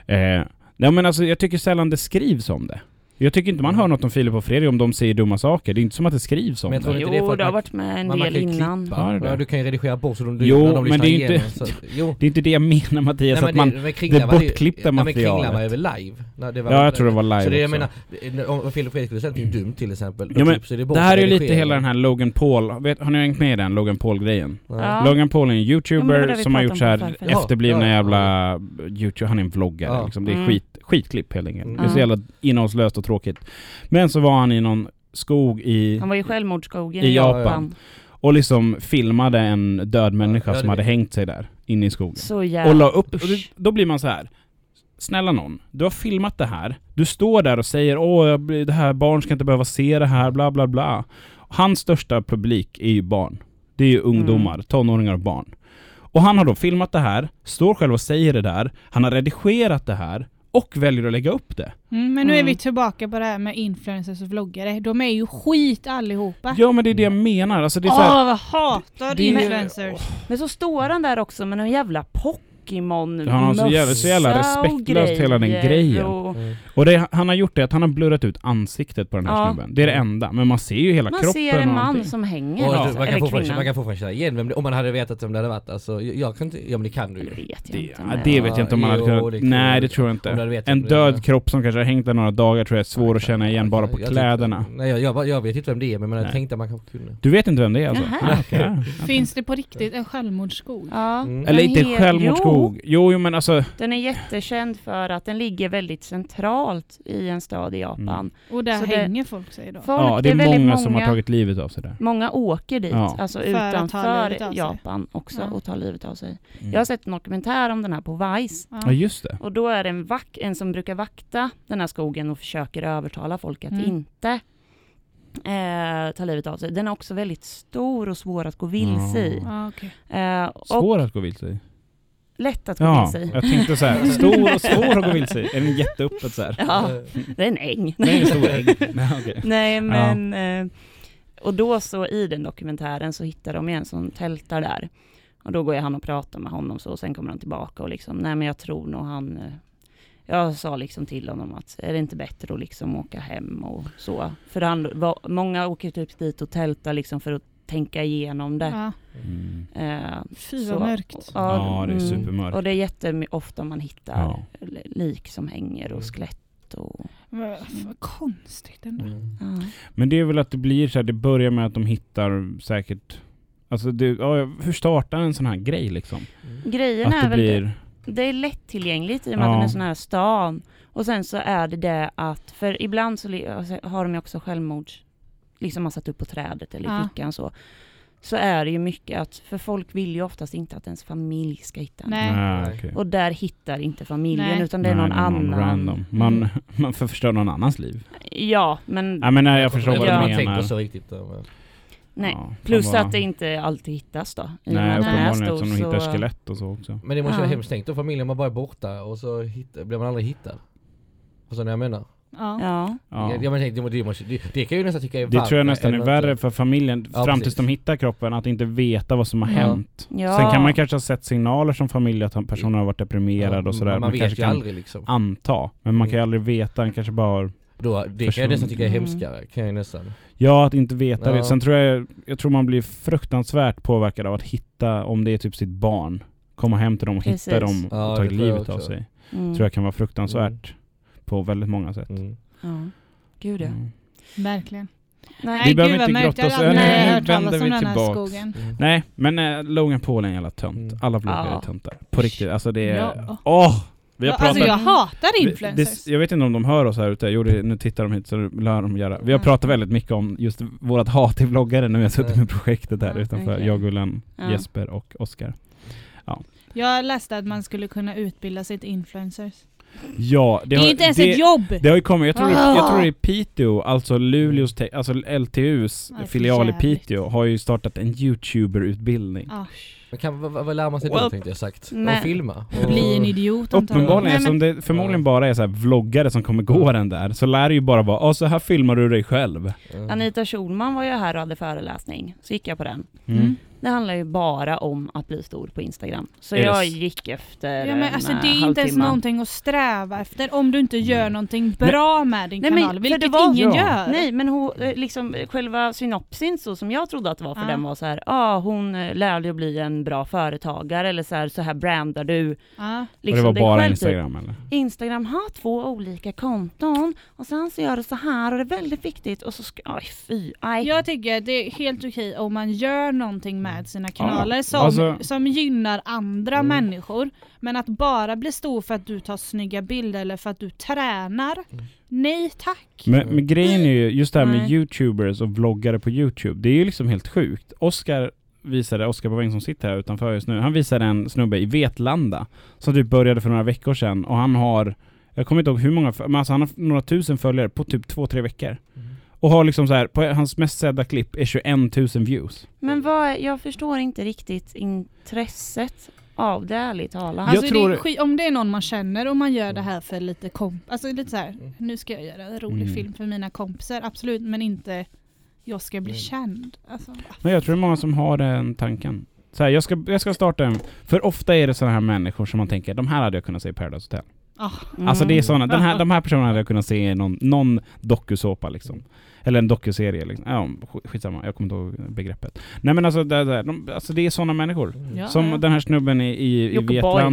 Eh, nej men alltså jag tycker sällan det skrivs om det. Jag tycker inte man hör något om Filip och Fredrik om de säger dumma saker. Det är inte som att det skrivs om Men jag tror det. Jo, det har varit med en Men man del innan. det? Ja, du kan ju redigera bort så de, Jo, när de men det är lyssnar inte- igenom, så, [LAUGHS] jo. Det är inte det jag menar Mattias, Nej, att men man... det, men det bortklippta ja, men Kringlan materialet. var ju väl live? Nej, det var Ja, jag tror det var live Så det jag också. menar, om Filip och Fredrik skulle säga någonting dumt till exempel, Ja, men det bort Det här är ju lite hela den här Logan Paul, vet, har ni hängt med i den Logan Paul-grejen? Nej. Ja. Logan Paul är en Ja, men youtuber som har gjort så här efterblivna Ja, ja, jävla youtube, han är en vloggare Ja. liksom. Det är Mm. skit, skitklipp helt enkelt. Mm. Det är så Ja. jävla innehållslöst och tråkigt. Men så var han i någon skog i, Han var i självmordsskogen I Japan. Japan. och liksom filmade en död människa som hade hängt sig där, inne i skogen. Så jävla... Och la upp, och då, blir man så här. Snälla någon, du har filmat det här. Du står där och säger åh, det här barn ska inte behöva se det här, bla bla bla. Hans största publik är ju barn. Det är ju ungdomar, Mm. tonåringar och barn. Och han har då filmat det här, står själv och säger det där, han har redigerat det här och väljer att lägga upp det. Mm, men nu är Mm. vi tillbaka på det här med influencers och vloggare. De är ju skit allihopa. Ja men det är det jag menar, alltså det är så Åh, här, vad hatar Det är- influencers. Men så står han där också med någon jävla Pokémon Han har så jävla- så jävla respektlöst hela den grejen. och- Mm. Och det han har gjort är att han har blurrat ut ansiktet på den här Ja. snubben. Det är det enda, men man ser ju hela Man kroppen ser en man som hänger. Och du, man, kan Eller fortfarande, kvinnan. man kan fortfarande känna igen vem det, om man hade vetat vem det hade varit alltså, jag, kan inte, ja men det kan du Det ju. vet jag Det, inte. det vet jag inte om man hade kunnat... det Nej, det tror jag inte. En det död kropp som kanske har hängt där några dagar tror jag är svår att känna igen bara på kläderna. Nej jag, jag, bara- jag vet inte vem det är men jag tänkte att man kanske kunde. Du vet inte vem det är alltså? Ah. Finns det på riktigt en självmordsskog? Ja. Mm. Eller inte he- självmordsskog. Jo, jo men alltså... Den är jättekänd för att den ligger väldigt centralt i en stad i Japan. Mm. Och där Så det- hänger folk sig då? Folk, ja, det är, väldigt många, som har tagit livet av sig där. Många åker dit, Ja. alltså För utanför. Japan också Ja. och tar livet av sig. Mm. Jag har sett en dokumentär om den här på Vice. Ja, Ja. just det. Och då är det en, vak- en som brukar vakta den här skogen och försöker övertala folk att Mm. inte eh, ta livet av sig. Den är också väldigt stor och svår att gå vilse i. Ja, okej. Eh, och Svår att gå vilse i. lätt att gå Ja, vilse i. jag tänkte så här. [LAUGHS] Stor och svår att gå vilse i. Är den jätteöppet så här? Ja, det är en äng. Det är en stor ägg. [LAUGHS] Nej, okej. Nej men, eh, och då så i den dokumentären så hittar de en som tältar där. Och då går jag han och pratar med honom så, och sen kommer han tillbaka och liksom, nej men jag tror nog han, eh, jag sa liksom till honom att är det inte bättre att liksom åka hem och så. För han, var, många åker typ dit och tältar liksom för att tänka igenom det. Ja. Mm. Eh, Fy så- vad mörkt. Ja, det är supermörkt. Och det är jätteofta man hittar Ja. lik som hänger och Mm. skelett och... Vad konstigt ändå. mm. Ja. Men det är väl att det blir så här, det börjar med att de hittar säkert... Alltså det, ja, hur startar en sån här grej liksom? Grejen Att är det väl det. blir... det är lättillgängligt i och med Ja. att den är sån här stan. Och sen så är det det att, för ibland så alltså, har de ju också självmords, liksom man satt upp på trädet eller i Ja. fickan så. Så är det ju mycket att, för folk vill ju oftast inte att ens familj ska hitta en. Nej. Ah, Nej. okej. Och där hittar inte familjen Nej. utan det är Nej, någon annan. random. Man, Mm. [LAUGHS] man förstör någon annans liv. Ja, men Ja men nej, jag förstår jag vad du menar. tänker så riktigt. men- nej. Ja, Plus vad- att det inte alltid hittas då. Nej, uppenbarligen eftersom de hittar så- skelett och så också. Men det måste Ja. vara hemskt tänkt då familjen man bara är borta och så hittar, blir man aldrig hittad. Ni vad jag menar? Ja. Ja. Ja. Ja. men tänk, det, det, måste, det, det kan jag ju nästan tycka är Det tror jag nästan är att- värre för familjen, Ja, fram tills de hittar kroppen, att inte veta vad som har Ja. hänt. ja. Sen kan man kanske ha sett signaler som familj att personen har varit deprimerad och sådär. Man, Man, vet kanske ju kan aldrig liksom. anta, men man kan ju Mm. aldrig veta, han kanske bara har... Då, det kan Person- jag nästan tycka är Mm. hemskare, kan jag nästan. Ja, att inte veta Ja. det. Sen tror jag, jag tror man blir fruktansvärt påverkad av att hitta, om det är typ sitt barn, komma hem till dem och Precis. hitta dem och Ja, ta jag livet av sig. Mm. Tror jag kan vara fruktansvärt på väldigt många sätt. Mm. Ja. Gud ja. Mm. Verkligen. Nej, Vi behöver inte grotta oss- nu- aldrig nu vänder vi tillbaks. skogen. Mm. Nej, men äh, Logan Paul är en jävla tönt. Mm. Alla vloggare Ja. är töntar. På riktigt, alltså det är... Ja. Åh! vi har Ja, pratat... Alltså jag hatar influencers. Det, jag vet inte om de hör oss här ute, jo det, nu tittar de hit så lär de göra. Vi har Ja. pratat väldigt mycket om just vårat hat till vloggare när vi har suttit Ja. med projektet här Ja, utanför. okej. Jag, Gullan, Ja. Jesper och Oskar. Jag läste att man skulle kunna utbilda sig till influencers. Ja, Det, är har- inte ens det, ett jobb! Det har ju kommit, jag tror, Ah. jag tror det är Piteå, alltså Luleås, te- alltså LTUs det för filial i. Piteå har ju startat en YouTuber-utbildning. Ah, Men kan, vad, vad lär man sig Well, då tänkte jag sagt? Och filma? Och, bli en idiot. Uppenbarligen, Nej, men- som det förmodligen bara är så här vloggare som kommer gå den där, så lär det ju bara vara, ja så här filmar du dig själv. Mm. Anita Schulman var ju här och hade föreläsning, så gick jag på den. Mm. Det handlar ju bara om att bli stor på Instagram. Så det jag gick efter Ja, men alltså, det är inte ens någonting att sträva efter om du inte gör Nej. någonting bra med din Nej, men kanal, för vilket det var- ingen Ja. gör. Nej men hon, eh, liksom eh, själva synopsin så som jag trodde att det var för Ja. den var så här, ja ah, hon eh, lärde ju att bli en bra företagare eller så här, så här brandar du Ja. liksom och det dig var bara själv, Instagram eller? Typ. Instagram har två olika konton och sen så gör det så här och det är väldigt viktigt och så ska, aj fy, aj. Jag tycker att det är helt okej om man gör någonting med sina kanaler som, alltså- som gynnar andra Mm. människor. Men att bara bli stor för att du tar snygga bilder eller för att du tränar. Mm. Nej tack. Men, men grejen är ju, just det här med Nej. YouTubers och vloggare på YouTube, det är ju liksom helt sjukt. Oscar visade, Oskar Boväng som sitter här utanför just nu, han visade en snubbe i Vetlanda som typ började för några veckor sedan och han har, jag kommer inte ihåg hur många, men alltså han har några tusen följare på typ två, tre veckor. Mm. Och har liksom så här, på hans mest sedda klipp är 21 000 views. Men vad, jag förstår inte riktigt intresset av det ärligt talat. Jag Alltså tror- det är om det är någon man känner och man gör det här för lite komp... Alltså lite så här, Mm. nu ska jag göra en rolig Mm. film för mina kompisar, absolut, men inte jag ska bli Mm. känd. Alltså, Men jag tror det är många som har den tanken. Så här, jag, ska, jag ska starta en... För ofta är det sådana här människor som man tänker, de här hade jag kunnat se i Paradise Hotel. Mm. Alltså det är såna, den här, de här personerna hade jag kunnat se i någon, någon dokusåpa liksom. Eller en dokuserie liksom. Ja, sk- skitsamma, jag kommer inte ihåg begreppet. Nej men alltså det, det, de, alltså det är sådana människor. ja, Som ja. den här snubben i, i, i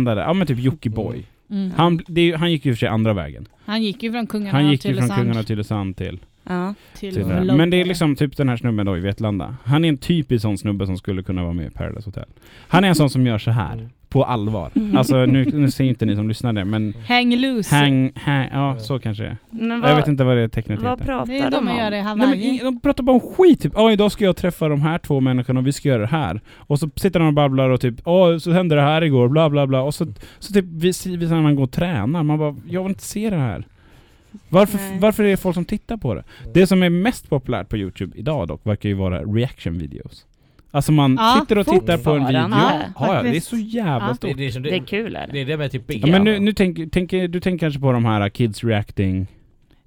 där. Ja men typ Jockiboi. Mm. Han, det, han gick ju för sig andra vägen. Han gick ju från kungarna Han gick till ju från Kungarna till Tylösand till, Ja. till till det. Men det är liksom typ den här snubben då i Vetlanda. Han är en typisk sån snubbe som skulle kunna vara med i Paradise Hotel. Han är en sån som gör så här Mm. På allvar. Alltså nu, nu ser inte ni som lyssnar det men Hang loose. hang, hang, ja så kanske det är. Men Jag vet vad, inte vad det tecknet vad heter. pratar det är de de man gör om? det i Nej, men Hawaii. de pratar bara om skit typ. Ja, idag ska jag träffa de här två människorna och vi ska göra det här. Och så sitter de och babblar och typ Åh, så hände det här igår, bla bla bla. Och så, så typ vis- visar han gå och träna. Man bara, jag vill inte se det här. Varför, Nej. varför är det folk som tittar på det? Det som är mest populärt på Youtube idag dock verkar ju vara reaction videos. Alltså man Ja, sitter och tittar på en video. Ja, ja, det är så jävla Ja. stort. Det, det, är Det det, är kul är det det. är det med typ Ja, men nu, nu tänker, tänker, du tänker kanske på de här kids reacting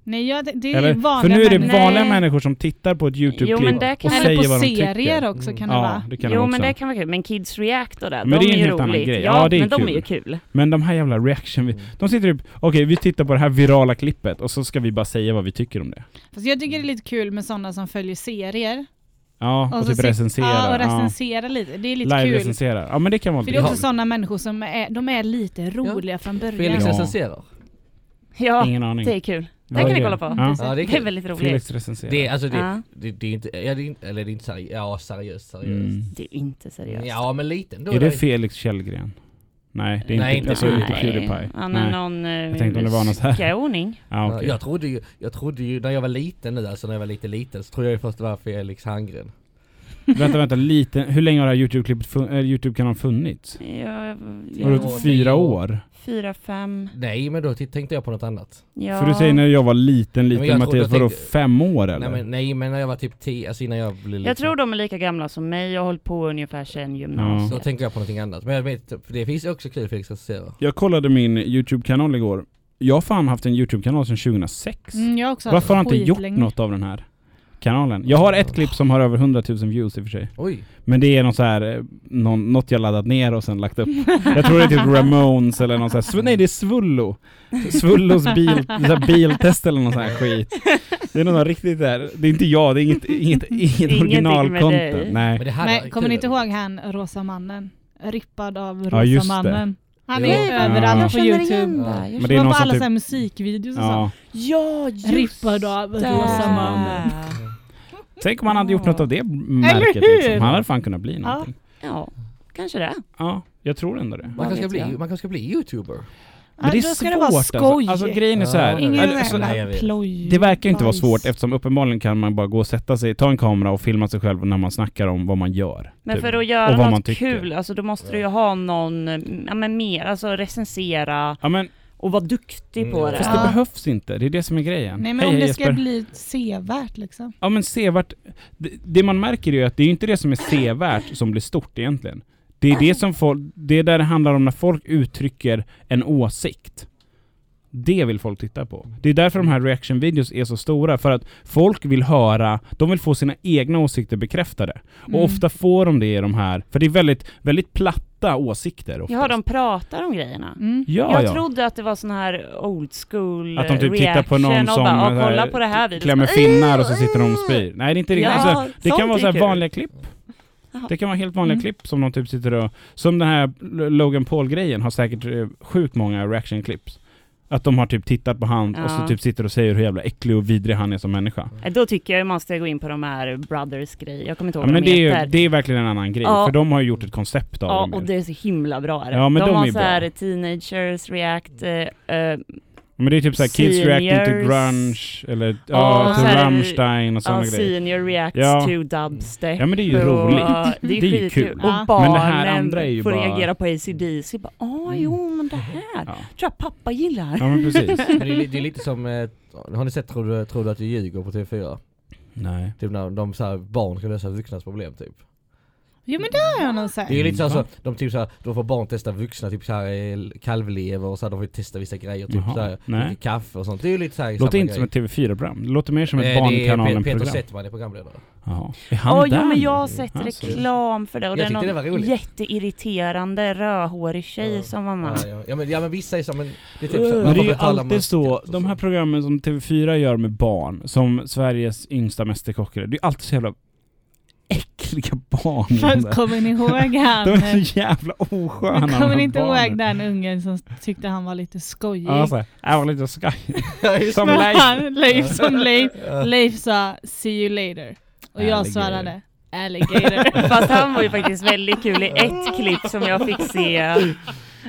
Nej, jag, det är Eller, vanliga för nu är det vanliga Nej. människor som tittar på ett Jo, men YouTube-klipp det och kan- Eller säger på vad de serier tycker. också kan det Ja, vara. det kan de Jo också. men det kan vara kul, men Kids React och det, Men de det är är ju roligt. grej. Ja, Ja, det är men de kul. är ju kul. Men de här jävla reaction De sitter typ, okej vi tittar på det här virala klippet och så ska vi bara säga vad vi tycker om det. Fast jag tycker det är lite kul med sådana som följer serier. Ja, och, så typ recensera. Ja, och ja. recensera lite. Det är lite kul. Live-recensera. Ja men det kan vara För det är också sådana människor som är, de är lite roliga från början. Felix Ja. recenserar. Ja, Ingen aning. det är kul. Det kan ni kolla på. Ja. Ja, det är Det är väldigt roligt. Felix recenserar. Det är, alltså det, Ja. det, det är inte, ja, det är inte, eller det är inte seriöst, ja seriöst, seriöst. Mm. Det är inte seriöst. Ja men lite ändå. Är det Felix Källgren? Nej, det är Nej, inte, inte alltså, Pewdiepie. inte Pewdiepie. Han är någon eh, Jag tänkte om det var någon så här- skåning. Okej. Jag trodde ju, jag trodde ju när jag var liten nu, alltså när jag var lite liten, så trodde jag ju först det var Felix Herngren. Vänta, vänta, lite. Hur länge har det här YouTube-klippet fun- äh, YouTube-kanalen funnits? Ja, Har ja, det Ja, fyra år. fyra, fem. Nej men då tänkte jag på något annat. Ja. För du säger när jag var liten, liten trodde- Mattias, vadå tänkte- fem år eller? Nej men, nej men när jag var typ 10, alltså innan jag blev liten. Jag tror de är lika gamla som mig, jag har hållit på ungefär sedan gymnasiet. Så tänkte jag på någonting annat. Men jag vet, för det finns också kul Felix recenserar. Jag kollade min YouTube-kanal igår. Jag har fan haft en YouTube-kanal sedan 2006. Mm, jag har också Varför har jag inte gjort skitlänge. något av den här kanalen? Jag har ett klipp som har över 100 000 views i och för sig. Oj! Men det är någon så här, eh, någon, något jag laddat ner och sen lagt upp. Jag tror det är typ Ramones eller någon så här, nej det är Svullo. Svullos bil, så här biltest eller någon sån här skit. Det är något riktigt där, det är inte jag, det är inget, inget, [LAUGHS] inget original-content. Nej. Men det här var kommer ni inte ihåg han Rosa mannen? Rippad av Ja, Rosa det. mannen. Han är Ja. överallt på Youtube. Ja. Jag Men Men det är någon på som alla typ- så här musikvideos och Ja. Ja, just Rippad av det. Rosa mannen. Tänk om han hade gjort något av det märket liksom. Han hade fan kunnat bli Ja. någonting. Ja, kanske det. Ja, jag tror ändå det. Man kanske ska bli, man kanske ska bli youtuber. Men det är svårt det vara alltså. skoj. alltså. grejen är så här. Ja, Ingen eller, så, jävla nej, jag vet. ploj. det verkar inte vara svårt eftersom uppenbarligen kan man bara gå och sätta sig, ta en kamera och filma sig själv när man snackar om vad man gör. Men typ. för att göra något kul, alltså då måste du ju ha någon, ja men mer, alltså recensera Ja men och vara duktig på Mm. det. fast Ja. det behövs inte, det är det som är grejen. Nej men Hej, om hej, det ska Jesper. bli sevärt liksom. Ja men sevärt, det, det man märker är ju att det är inte det som är [LAUGHS] sevärt som blir stort egentligen. Det är det som folk, det är där det handlar om när folk uttrycker en åsikt. Det vill folk titta på. Det är därför de här reaction videos är så stora, för att folk vill höra, de vill få sina egna åsikter bekräftade. Och Mm. ofta får de det i de här, för det är väldigt, väldigt platta åsikter oftast. Ja, de pratar om grejerna. Mm. Ja, jag ja. trodde att det var sån här old school Att de typ tittar på någon och som bara, så "Ja, här, kolla på det här videon. klämmer Så, finnar och så "Ugh, sitter de och ugh." spyr. Nej, det är inte riktigt. Ja, alltså, det kan vara så vanliga klipp. Det kan vara helt vanliga Mm. klipp som de typ sitter och... Som den här Logan Paul-grejen har säkert eh, sjukt många reaction-clips. Att de har typ tittat på han och så Ja. typ sitter och säger hur jävla äcklig och vidrig han är som människa. Då tycker jag man måste gå in på de här brothers grejer. Jag kommer inte Ja, ihåg vad men de det är, heter. ju, det är verkligen en annan grej, Ja. för de har ju gjort ett koncept av Ja, och det är så himla bra. är det. Ja, men de har är så bra. här teenagers react, eh, eh, Men det är typ såhär kids reacting to grunge, eller Ja, ja, så till här- Rammstein och sådana ja, grejer. senior reacts Ja. to dubstep. Ja men det är ju och, roligt. [LAUGHS] Det är, Det är ju kul. Och Ja. barnen Men det här andra är ju får bara- reagera på ACDC. Bara, ah, Mm. jo men det här Ja. tror jag pappa gillar. ja men precis. [LAUGHS] Men det, är, li- det är lite som, eh, har ni sett Tror du, tror du att du ljuger på TV4? Nej. Typ när de så här, barn ska lösa vuxnas problem typ. Jo men det har jag nog sett. Det är ju lite så, Va? så de typ så här, då får barn testa vuxna, typ så här eh, kalvlever och så här, de får testa vissa grejer, typ Jaha, så här, nej. kaffe och sånt. Det är ju lite så här Låter inte som ett TV4-program. Det låter mer som ett Det Pe- Peter Barnkanalen-program. Settman är programledare. Jaha. Är han Åh där jo men jag har sett Alltså. reklam för det och Jag det är det någon roligt. jätteirriterande rödhårig tjej Ja. som var med. Ja, ja. ja, men, ja men vissa är så, men det är typ så, Men det är ju alltid så, de här programmen som TV4 gör med barn, som Sveriges yngsta mästerkockar, det är alltid så jävla äckliga barn. i de Fast där. kommer ni ihåg han? [LAUGHS] De är så jävla osköna Kommer här ni inte barnen. ihåg den ungen som tyckte han var lite skojig? Ja, så här, jag var lite skoj. [LAUGHS] Ja, [LAUGHS] just Som Leif. han, Leif som Leif. Leif sa 'See you later' och jag Alligator. svarade 'Alligator' Fast han var ju faktiskt väldigt kul i ett klipp som jag fick se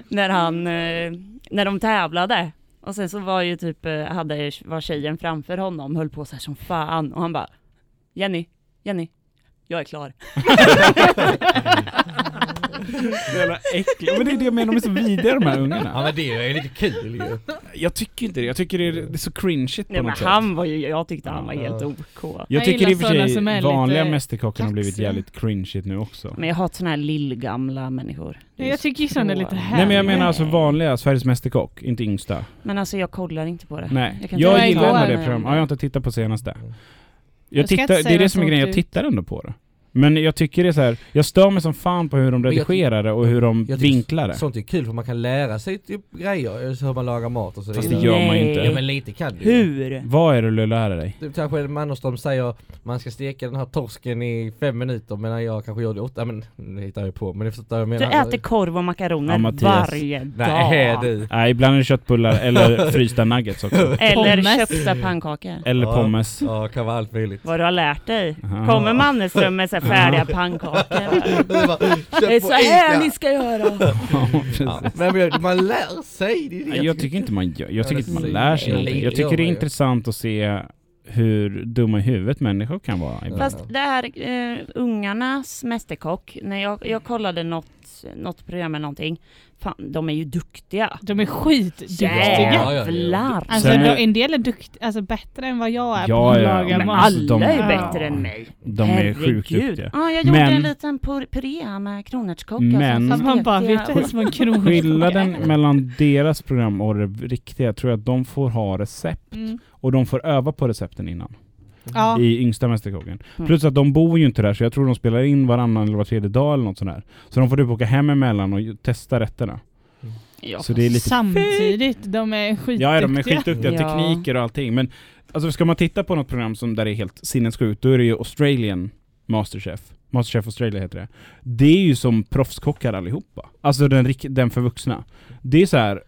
när han, eh, när de tävlade. Och sen så var ju typ, eh, hade, var tjejen framför honom, höll på så här som fan och han bara Jenny, Jenny, jag är klar. [LAUGHS] Jävla äckliga. Men det är det jag menar, de är så vidriga de här Ja ungarna. men det är ju lite kul ju. Jag tycker inte det, jag tycker det är, det är så cringeigt på Nej men något sätt. han var ju, jag tyckte han var Ja. helt OK. Jag Jag tycker i och för sådana sig är vanliga lite mästerkocken har blivit kaxiga. jävligt cringeigt nu också. Men jag har såna här lillgamla människor. Det är Jag tycker ju så- sådana är lite härliga. Nej men jag menar alltså vanliga, Sveriges Mästerkock, inte yngsta. Men alltså jag kollar inte på det. Nej, Jag kan jag, inte- gillar ändå det programmet. Ja, jag har inte tittat på senaste. Jag Jag tittar, det är det som är grejen, jag tittar ändå på det. Men jag tycker det är så här, jag stör mig som fan på hur de redigerar det och hur de vinklar det. Sånt är kul för man kan lära sig typ grejer, så hur man lagar mat och så Fast det vidare. gör man ju Nej. inte. Ja men lite kan du. Hur? Vad är det du lär dig? Du kanske Mannerström säger man ska steka den här torsken i fem minuter medan jag kanske gör det i åtta, men det hittar jag på. Men ni förstår jag Du menar. äter korv och makaroner varje dag. Nej du. Nej, ibland är det köttbullar eller [LAUGHS] frysta nuggets också. [LAUGHS] Eller köpta pannkakor. Eller pommes. Ja, kan vara allt möjligt. Vad du har lärt dig. Aha. Kommer Mannerström med så här färdiga [LAUGHS] pannkakor. [LAUGHS] Det är Köp på så här Ica. ni ska göra. [LAUGHS] Ja, men man lär sig. Det är det Nej, Jag tycker inte man gör, jag tycker inte man lär sig någonting. Jag tycker det är intressant att se hur dumma i huvudet människor kan vara ibland. Fast det här eh, ungarnas mästerkock, när jag, jag kollade något, något program eller någonting, fan de är ju duktiga. De är skitduktiga. Ja, ja, ja. Jävlar! Alltså är- de, en del är duktiga, alltså bättre än vad jag är Ja, på att ja, laga men mat. alltså, alla de- är Ja. bättre än mig. De är sjukt duktiga. Ja, jag gjorde Men- en liten pur- puré med kronärtskock. Men- Fast man bara, vet du ens vad en [LAUGHS] kronärtskocka Skillnaden mellan deras program och det riktiga tror jag att de får ha recept Mm. och de får öva på recepten innan. Ja. I yngsta Mästerkocken. Mm. Plus att de bor ju inte där så jag tror de spelar in varannan eller var tredje dag eller något sånt där. Så de får typ åka hem emellan och testa rätterna. Ja, Så det är lite... Samtidigt, de är skitduktiga. Ja, de är skitduktiga. Ja. Tekniker och allting. Men alltså ska man titta på något program som där det är helt sinnessjukt, då är det ju Australian Masterchef. Masterchef Australia heter det. Det är ju som proffskockar allihopa. Alltså den, rik- den för vuxna. Det är så här.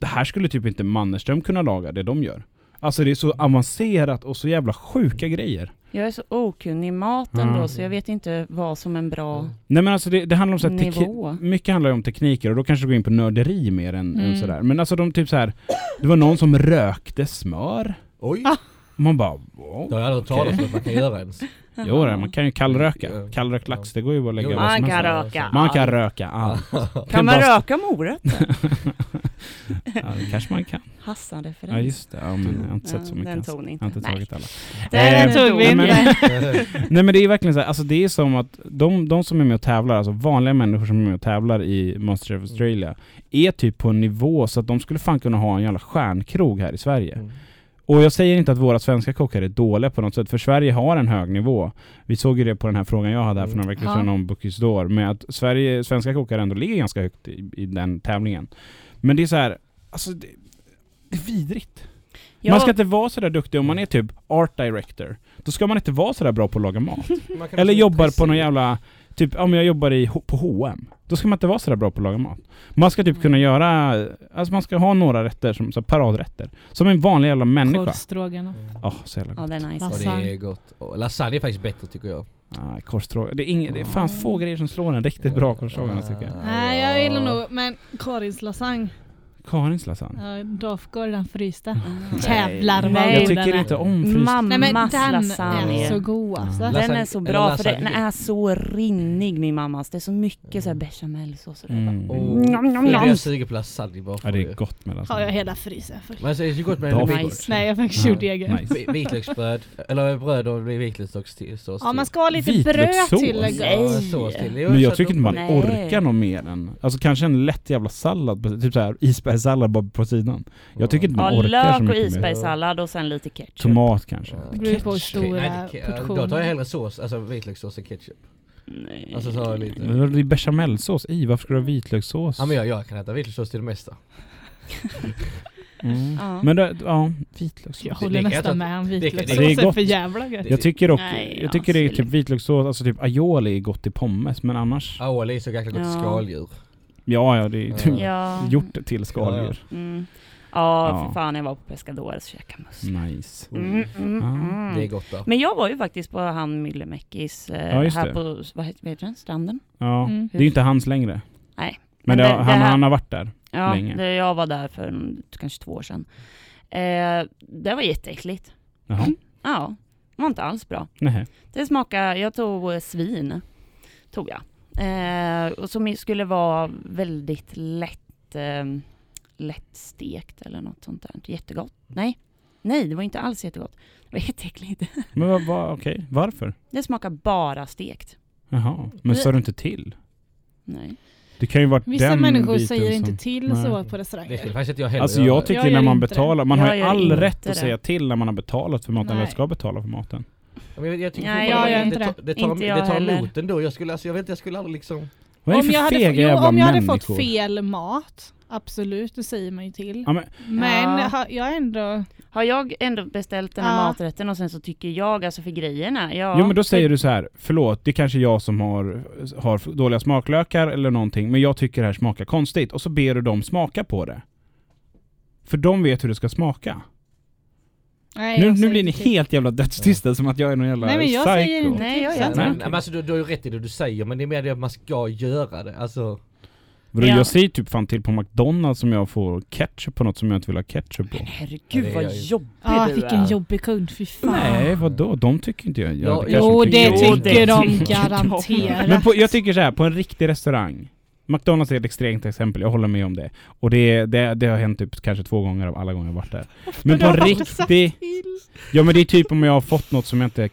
Det här skulle typ inte Mannerström kunna laga, det de gör. Alltså det är så avancerat och så jävla sjuka grejer. Jag är så okunnig i maten Ja. då, så jag vet inte vad som är en bra Nej men alltså det, det handlar om så här, mycket handlar ju om tekniker och då kanske du går in på nörderi mer än, än Mm. sådär. Men alltså de typ så här. det var någon som rökte smör. Oj! Ah. Man bara wow. Det har jag aldrig hört talas om att man kan göra ens. Jo, det, man kan ju kallröka. Kallrökt lax, det går ju bara att lägga Jo, vad som Man kan helst. röka Man kan röka allt. [LAUGHS] Kan man bara- röka morötter? [LAUGHS] ja, det kanske man kan. Hassan-referens. Ja just det, ja, men jag har inte sett så mycket. Den tog ni Jag inte. har inte Nej. tagit alla. Den Eh, tog vi inte. [LAUGHS] Nej men det är verkligen så här, alltså det är som att de, de som är med och tävlar, alltså vanliga människor som är med och tävlar i Masterchef Australia, är typ på en nivå så att de skulle fan kunna ha en jävla stjärnkrog här i Sverige. Mm. Och jag säger inte att våra svenska kockar är dåliga på något sätt, för Sverige har en hög nivå. Vi såg ju det på den här frågan jag hade här för några veckor Ja. sedan om Bocuse d'Or, med att Sverige, svenska kockar ändå ligger ganska högt i, i den tävlingen. Men det är så här, alltså det, det är vidrigt. Man ska inte vara så där duktig om man är typ art director. Då ska man inte vara så där bra på att laga mat. [LAUGHS] Eller jobbar på någon jävla... Typ, om jag jobbar i, på H&M Då ska man inte vara så där bra på att laga mat. Man ska typ kunna göra... Alltså man ska ha några rätter som så paradrätter. Som en vanlig jävla människa. Korvstroganoff. Åh, så jävla ja, gott. det är nice. Ja, det Lasagne. är gott. Och lasagne är faktiskt bättre tycker jag. Ah, korvstroganoff. Det är, ing, det är fan få grejer som slår en riktigt bra korvstroganoff tycker jag. Nej, jag gillar nog, men Karins lasagne. Karins lasagne. Ja, Dafgård, den frysta. Mm. Jävlar vad Nej, Jag tycker inte om fryst. Mammas Nej men den lasagne. är så god alltså. Ja. Den Lasagne- är så bra för den lasagne. är så rinnig min mammas. Det är så mycket så här bechamelsås och det. Mm. Oh, jag sugen på lasagne bara för Ja, det är det. gott med Har jag lasagne. hela frysen full. Men alltså, det är gott med Nice. Nej, jag har faktiskt gjort egen. vitlöksbröd, eller bröd och vitlökssås Ja, man ska ha lite bröd till. Nej. Till. Jo, Men jag tycker att inte man Nej. orkar något mer än... Alltså kanske en lätt jävla sallad, typ såhär isbergssallad bara på sidan. Jag tycker inte man Ja, orkar lök så och mycket mer. isbergssallad och sen lite ketchup. Tomat kanske. Ja. Det beror på hur stora Nej, det- Då tar jag portioner. hellre sås, alltså vitlökssås än ketchup. Nej. Alltså så lite. Men Det är bechamelsås i, varför ska du ha vitlökssås? Ja men jag, jag kan äta vitlökssås till det mesta. [LAUGHS] Mm. Ja. Men det, ja, vitlökssås. Jag Det- håller det- jag nästan tror- med om det- det- det är vitlökssås gott. för jävla gött. Jag tycker dock, Nej, jag tycker det är typ vitlökssås, alltså typ aioli är gott i pommes, men annars... Aioli är så jäkla gott Ja. skaldjur. Ja, ja, det är typ Ja. gjort till skaldjur. Mm. Ja, Ja. för fan jag var på Pescadores och käkade musslor. Nice. Mm, mm, Ja, mm. Det är gott då. Men jag var ju faktiskt på han Myllymäckis eh, Ja, här det. på, vad heter, den? Stranden? Ja, Mm. det är ju inte hans längre. Nej. Men, Men det, det- han, det här- han har varit där. Ja, Länge. det, jag var där för kanske två år sedan. Eh, det var jätteäckligt. Jaha. Ja, det var inte alls bra. Nej. Det smakade, jag tog eh, svin, tog jag. Eh, och som skulle vara väldigt lätt, eh, lättstekt eller något sånt där. Jättegott. Nej, nej det var inte alls jättegott. Det var [LAUGHS] jätteäckligt. Men vad, vad, okej, varför? Det smakar bara stekt. Jaha, men sa du inte till? Nej. Det kan ju vara Vissa den människor biten säger som... inte till Nej. så på Det skulle restauranger. faktiskt inte jag heller Alltså jag tycker Jag när man betalar, man Jag har ju all rätt att det. säga till när man har betalat för maten, eller Nej. ska betala för maten. Jag, jag tycker Nej, jag gör inte det, det. tar- det tar, Inte det jag tar heller. emot ändå. Jag skulle, alltså, jag vet jag skulle aldrig liksom... Vad är Om det jag, för hade, fega få, jo, om jag hade fått fel mat, absolut, det säger man ju till. Ja, men, Men Ja. ha, jag ändå... Har jag ändå beställt den här Ja. maträtten och sen så tycker jag, alltså för grejerna, ja. Jo men då säger du så här, förlåt, det är kanske jag som har, har dåliga smaklökar eller någonting, men jag tycker det här smakar konstigt. Och så ber du dem smaka på det. För de vet hur det ska smaka. Nej, Nu, nu blir ni inte helt jävla dödstysta som att jag är någon jävla Nej, men jag psycho. säger inte Nej, jag gör att- Nej. Men, alltså, du, du har ju rätt i det du säger, men det är mer det att man ska göra det. Alltså, Vadå, Ja. Jag säger typ fan till på McDonalds om jag får ketchup på något som jag inte vill ha ketchup på. Men herregud Ja, vad jag jobbig Ja, du vilken är. jobbig kund, fy fan. Nej, vadå? De tycker inte jag. Ja, jag Jo, tycker det. Jo, tycker det de tycker de. garanterat. [LAUGHS] Men på, jag tycker så här, på en riktig restaurang. McDonalds är ett extremt exempel, jag håller med om det. Och det, det, det har hänt typ kanske två gånger av alla gånger jag varit där. Men på en riktig... Ja men det är typ om jag har fått något som jag inte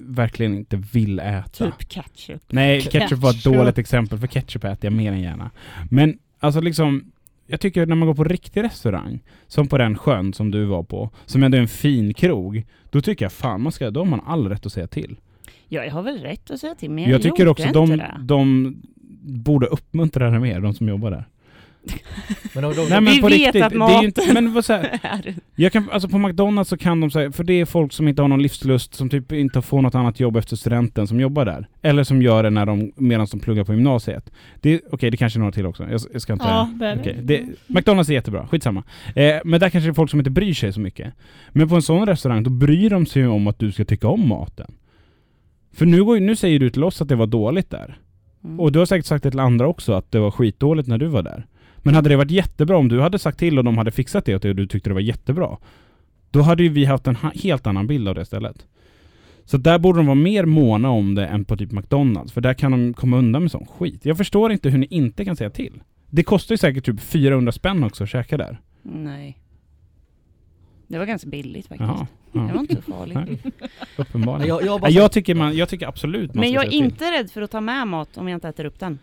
verkligen inte vill äta. Typ ketchup. Nej, ketchup var ett Ketchup. dåligt exempel, för ketchup äter jag mer än gärna. Men alltså liksom, jag tycker när man går på riktig restaurang, som på den sjön som du var på, som ändå är en fin krog, då tycker jag fan man ska, då har man all rätt att säga till. Ja, jag har väl rätt att säga till, men Jag, jag, tycker också inte de, det. de borde uppmuntra det mer, de som jobbar där. Men de, de, Nej men Vi på vet riktigt, att det är inte, men vad så här, [LAUGHS] Är- jag kan, alltså på McDonalds så kan de säga, för det är folk som inte har någon livslust, som typ inte får något annat jobb efter studenten som jobbar där. Eller som gör det när de, medan de pluggar på gymnasiet. Det, okej, det kanske är några till också. Jag, jag ska inte... Ja, är det. McDonalds är jättebra, skitsamma. Eh, men där kanske det är folk som inte bryr sig så mycket. Men på en sån restaurang, då bryr de sig om att du ska tycka om maten. För nu, går, nu säger du till oss att det var dåligt där. Mm. Och du har säkert sagt det till andra också, att det var skitdåligt när du var där. Men hade det varit jättebra om du hade sagt till och de hade fixat det åt dig och du tyckte det var jättebra. Då hade ju vi haft en helt annan bild av det stället. Så där borde de vara mer måna om det än på typ McDonalds, för där kan de komma undan med sån skit. Jag förstår inte hur ni inte kan säga till. Det kostar ju säkert typ 400 spänn också att käka där. Nej. Det var ganska billigt faktiskt. Jaha. Det var Ja. inte så farligt. Uppenbarligen. jag, jag, bara jag, tycker man, jag tycker absolut man Men ska jag är inte rädd för att ta med mat om jag inte äter upp den.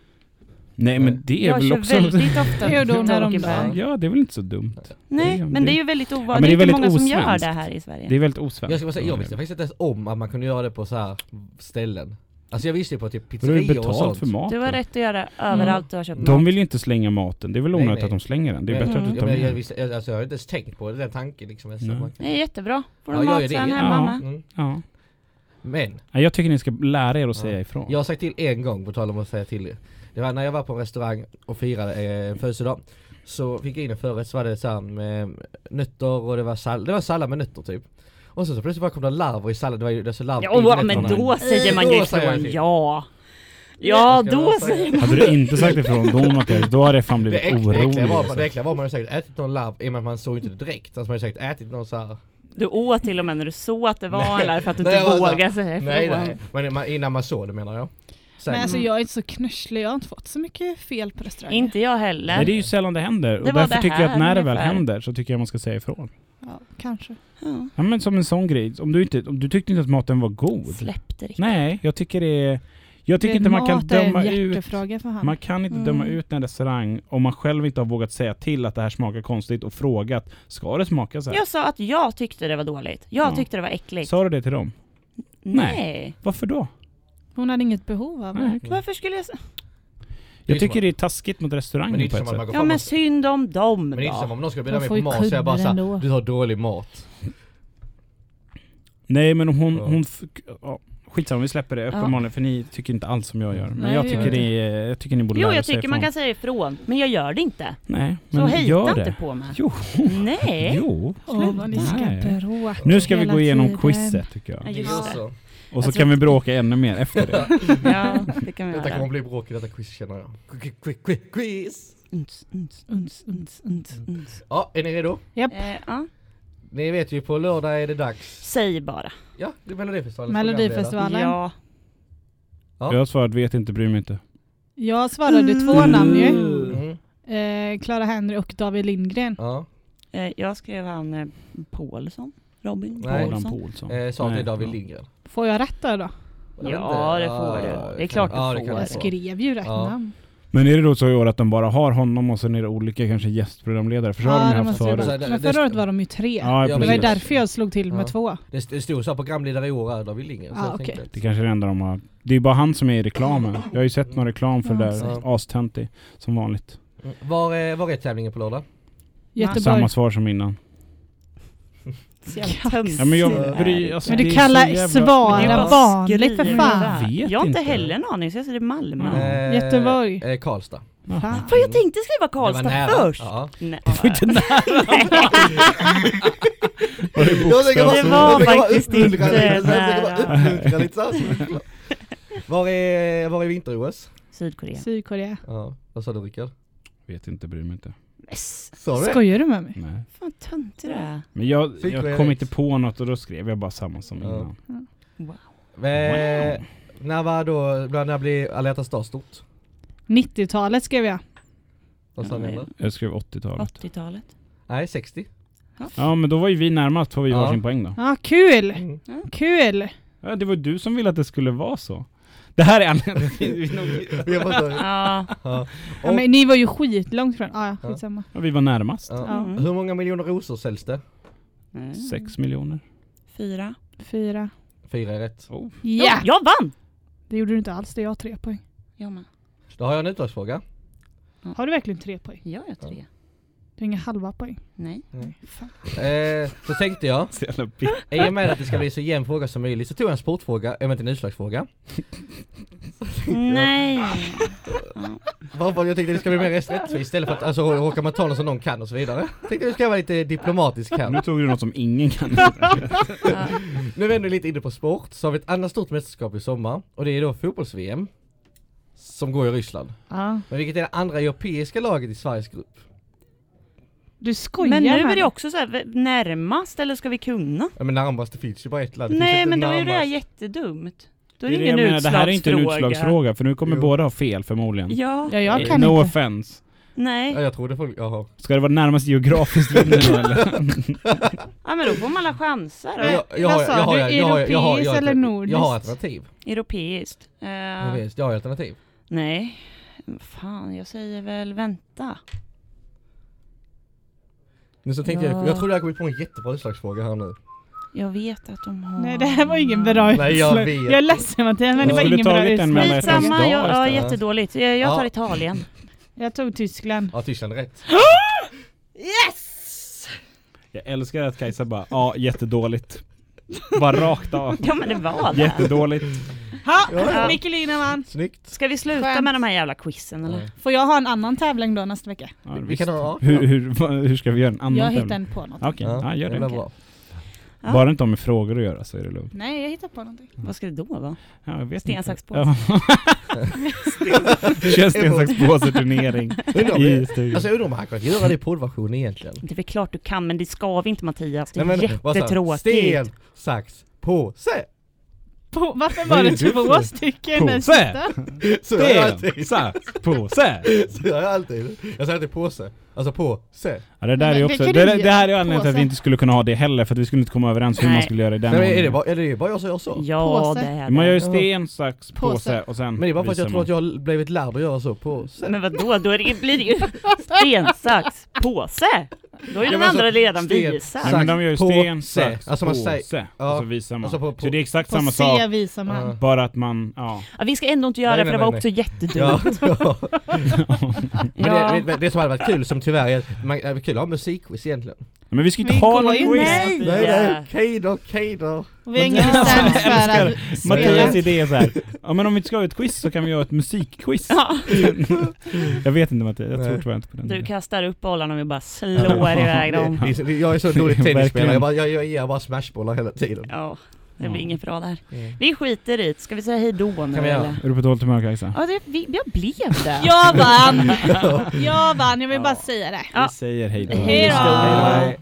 Nej men det är jag väl kör också... väldigt ofta Jo, då Talking häromdagen. Bag. Ja, det är väl inte så dumt. Nej, Det- men det- är ju väldigt ovanligt. Ja, men det är det är väldigt många som gör osvenskt. det här i Sverige. Det är väldigt osvenskt. jag ska bara säga, jag visste faktiskt inte ens om att man kunde göra det på så här ställen. Alltså jag visste ju på typ pizzerior och betalt sånt. för maten. Du har rätt att göra överallt du har köpt De mat. vill ju inte slänga maten. Det är väl Nej, onödigt nej. att de slänger den. Det är bättre att Mm. du Ja, tar men jag, med visste, jag, alltså, jag har inte ens tänkt på det, den tanken liksom. ens. Nej. Man- Det är jättebra. Får Ja, du jag mat det. sen Ja. hemma med. Mm. Ja. Men, Ja, Jag tycker ni ska lära er att säga Ja. ifrån. jag har sagt till en gång på tal om att säga till er. Det var när jag var på en restaurang och firade eh, en födelsedag. Så fick jag in en förrätt så var det så här med nötter och det var, sall- det var sallad med nötter typ. Och sen så plötsligt bara kom det larver i sallad, det var ju det så larver i Ja, men nötterna. då säger man ju Då jag ifrån. till. Ja. Ja, Jag då säger man. Hade du inte sagt ifrån då Mattias, då hade jag fan Det blivit orolig. äckliga, var, alltså. det äckliga var man ju säkert ätit någon larv, i och med att man såg inte det direkt. Alltså man hade säkert ätit någon så här. Du åt till och med när du såg att det var Nej. eller för att du Nej, inte jag vågade säga Nej ifrån. nej, men man, innan man såg det menar jag. Sen, Men alltså Mm. jag är inte så knöschlig, jag har inte fått så mycket fel på restauranger. Inte jag heller. Nej, det är ju sällan det händer. Och Det därför tycker jag att när det väl ungefär. händer så tycker jag man ska säga ifrån. Ja, kanske. Ja. Ja men som en sån grej. Om du, inte, om du tyckte inte att maten var god. Släpp det riktigt. Nej, jag tycker det är... Jag tycker Det- inte man kan döma ut... för han. Man kan inte Mm. döma ut en restaurang om man själv inte har vågat säga till att det här smakar konstigt och frågat Ska det smaka så här? Jag sa att jag tyckte det var dåligt. Jag Ja. tyckte det var äckligt. Sa du det till dem? Nej. Varför då? Hon hade inget behov av det. Nej. Varför skulle jag? Det är Jag tycker det är taskigt mot men det är restaurangen inte på som ett att man sätt. går Ja fram men och synd om dem Men det är inte som då. om någon skulle bjuda mig får på ju mat så jag bara kunder såhär, du har dålig mat. Nej men hon... Hon f- ja, skitsamma, vi släpper det uppenbarligen för ni tycker inte alls som jag gör. Men Nej, jag det tycker gör det är, jag tycker ni borde Jo lära jag tycker man ifrån. kan säga ifrån. Men jag gör det inte. Nej, Så men hejta gör inte det. på mig. Jo, Nej. jo. Åh vad ni ska Nej. bråka Nu ska vi hela gå igenom tiden. quizet tycker Ja, jag. just Ja. det. Så. Och så kan vi bråka ännu mer efter det. [LAUGHS] Ja, det kan vi Detta kommer bli bråk i detta quiz känner jag. Quiz, quiz, quiz, quiz. Uns, uns, Uns, uns, uns. uns. Ja, är ni redo? Japp. Eh, ja. Ni vet ju på lördag är det dags. Säg bara. Ja, det är Melodifestivalen. Melodifestivalen. Ja. Ja. Jag har svarat vet inte, bryr mig inte. Jag svarade två namn ju. Mm. Eh, Clara Henry och David Lindgren. Ja. Eh, jag skrev han eh, Paulsson. Robin Nej. Paulsson. Paulsson. Eh, sa att det är Nej, David ja. Lindgren. Får jag rätt där då? Ja, det får du. Det är klart du Ja, det får. kan Jag skrev ju rätt Ja. namn. Men är det då så i år att de bara har honom och sen är det olika kanske gästprogramledare? För så har de ju haft måste ju förut. vara. Men förra året var de ju tre. Ja, Ja, det var ju precis. därför jag slog till med Ja. två. Det, det stod så här programledare i år är David Lindgren. så Ah, jag okej. tänkte Det kanske är det enda de har. Det är bara han som är i reklamen. Jag har ju sett någon reklam för det där. Ja. Astöntig. Som vanligt. Mm. Var är, var är tävlingen på lördag? Göteborg. Samma svar som innan. Ja, men jag är bry, det. alltså, Men du kallar svara vanligt för fan. Vet Jag har inte heller en aning så jag säger Malmö. Eh, Göteborg. Eh, Karlstad. Fan. För jag tänkte skriva Karlstad först. Ja. Nej. Det var inte [LAUGHS] nära. [LAUGHS] Var det Jag Det var jag faktiskt inte jag nära. Var är, var är vinter-OS? Sydkorea. Sydkorea. Ja, vad sa du Rickard? Vet inte, bryr mig inte. Det? Skojar du med mig? Nej. Fan töntig du är. Men jag, Fick jag kom inte på något och då skrev jag bara samma som Ja. innan. Wow. Eh, när var då, när blir alla hjärtans dag stort? 90-talet skrev jag. Vad sa Ja, ni? Jag skrev 80-talet. 80-talet. Nej, 60. Ja men då var ju vi närmast, får vi Ja. varsin poäng då. Ja, kul! Mm. Kul! Ja, det var du som ville att det skulle vara så. Det här är anledningen. Jag fattar. Ja. Ja. Ja, men ni var ju skitlångt från. Ah, ja, Ja. skitsamma. Ja, vi var närmast. Ja. Ja. Mm. Hur många miljoner rosor säljs det? Mm. Sex miljoner. Fyra. Fyra. Fyra är rätt. Oh. Ja! Ja, jag vann! Det gjorde du inte alls, det är jag tre poäng. Jag med. Då har jag en utdragsfråga. Har du verkligen tre poäng? Jag har tre. Du har inga halva poäng? Nej. Fan. Eh, så tänkte jag, [LAUGHS] i och med att det ska bli så jämn fråga som möjligt så tog jag en sportfråga, eventuellt en utslagsfråga. Nej. Varför jag tänkte det ska bli mer rättvist istället för att alltså, råkar man ta något som någon kan och så vidare. Tänkte det ska vara lite diplomatisk här. Nu tog du något som ingen kan. [LAUGHS] Ja. Nu är vi ändå lite inne på sport, så har vi ett annat stort mästerskap i sommar och det är då fotbolls-VM. Som går i Ryssland. Ja. Men vilket är det andra europeiska laget i Sveriges grupp? Du skojar Men nu är det också så här, närmast eller ska vi kunna? Ja men närmast, det finns ju bara ett land. Nej men då är det här jättedumt. Då är Det det, ingen jag menar, det här är inte en utslagsfråga. utslagsfråga för nu kommer Jo. båda ha fel förmodligen. Ja, Ja, jag kan no inte. offense. nej. Ja jag tror det får, jaha. Ska det vara närmast geografiskt vinner då eller? [LAUGHS] Ja men då får man alla chanser. Ja, jag, jag, har- jag, har- jag, jag, har- jag, har- Europeiskt jag, eller jag, nordiskt? jag har alternativ. Europeiskt. Eh, Jag, vet, jag har alternativ. nej. Fan, jag säger väl vänta. Men så tänkte Ja. jag, jag tror jag har kommit på en jättebra utslagsfråga här nu. Jag vet att de har... Nej det här var ingen bra Nej, jag utslag. vet. Jag är ledsen Mattias men det Jag var ingen bra utslag. Skitsamma, jag, ja, jättedåligt. Jag, jag tar Ja. Italien. Jag tog Tyskland. Ja Tyskland är rätt. [GASPS] Yes! Jag älskar att Kajsa bara, ja jättedåligt. Bara rakt av. Ja men det var det. Jättedåligt. Ha! Ja. Mikkelina vann. Snyggt. Ska vi sluta Skönt. med de här jävla quizen eller? Nej. Får jag ha en annan tävling då nästa vecka? Ja, Vi visst. kan ha, hur, hur, vad- hur ska vi göra en annan jag tävling? hittar en på något. Okej, ja, gör det det. bra. Ja. Bara inte har med frågor att göra så är det lugnt. Nej jag hittar på någonting. Vad ska det då vara? Ja, jag vet Sten, sax, påse. Ja. [LAUGHS] Kör sten, sax, påse turnering [LAUGHS] i det- studion. Alltså jag undrar om han kan göra det i poddversion egentligen. Det är väl klart du kan men det ska vi inte Mattias. Det är Nej, men, jättetråkigt. Sten, sax, påse! På, varför Vad var det det två för- stycken? Påse! Så jag Sten, alltid. sax, påse! [LAUGHS] Så gör jag alltid. Jag säger alltid påse. Alltså påse. Ja, det där är Men också, det det, det, här är anledningen till att vi inte skulle kunna ha det heller, för att vi skulle inte komma överens hur man skulle göra i den Nej, men är det bara, är det bara jag som gör så? Ja Påse. det är Man gör ju det. sten, sax, Påse. påse och sen Men det är bara för att jag tror att jag har blivit lärd att göra så. Påse. Men vadå, då är det, blir det ju sten, sax, påse. Då är Ja, den men andra alltså, redan visat. Nej men de gör ju sten, sax, Alltså man säger- påse ja. och så visar man. Alltså på- på- så det är exakt samma sak, visar man. Ja. bara att man, ja. Ja, vi ska ändå inte göra Nej, det för nej, det var nej, också jättedumt. ja. [LAUGHS] [LAUGHS] Men Ja. det, det, det som hade varit kul som tyvärr är, man, det är kul att ha musikquiz egentligen. Men vi ska inte Vi ha någon quiz! nej. Nej nej, Keider, Keider. Och vi har ingen licens för att Mattias idé är så här. ja men om vi inte ska ha ett quiz så kan vi göra ett musikquiz. Ja. [LAUGHS] jag vet inte Mattias, jag tror Nej. tyvärr inte på den. Du idén. kastar upp bollarna och vi bara slår iväg dem. Jag är så dålig [LAUGHS] tennisspelare, jag, bara, jag, jag ger bara smashbollar hela tiden. Ja, det blir mm. inget bra där. Mm. Vi skiter i det. Ska vi säga hejdå nu kan vi, eller? Är du på dåligt humör Kajsa? Ja, det, vi, jag blev det. [LAUGHS] jag vann! [LAUGHS] jag vann, jag vill bara säga det. Ja. Vi säger hejdå. Hejdå! hejdå.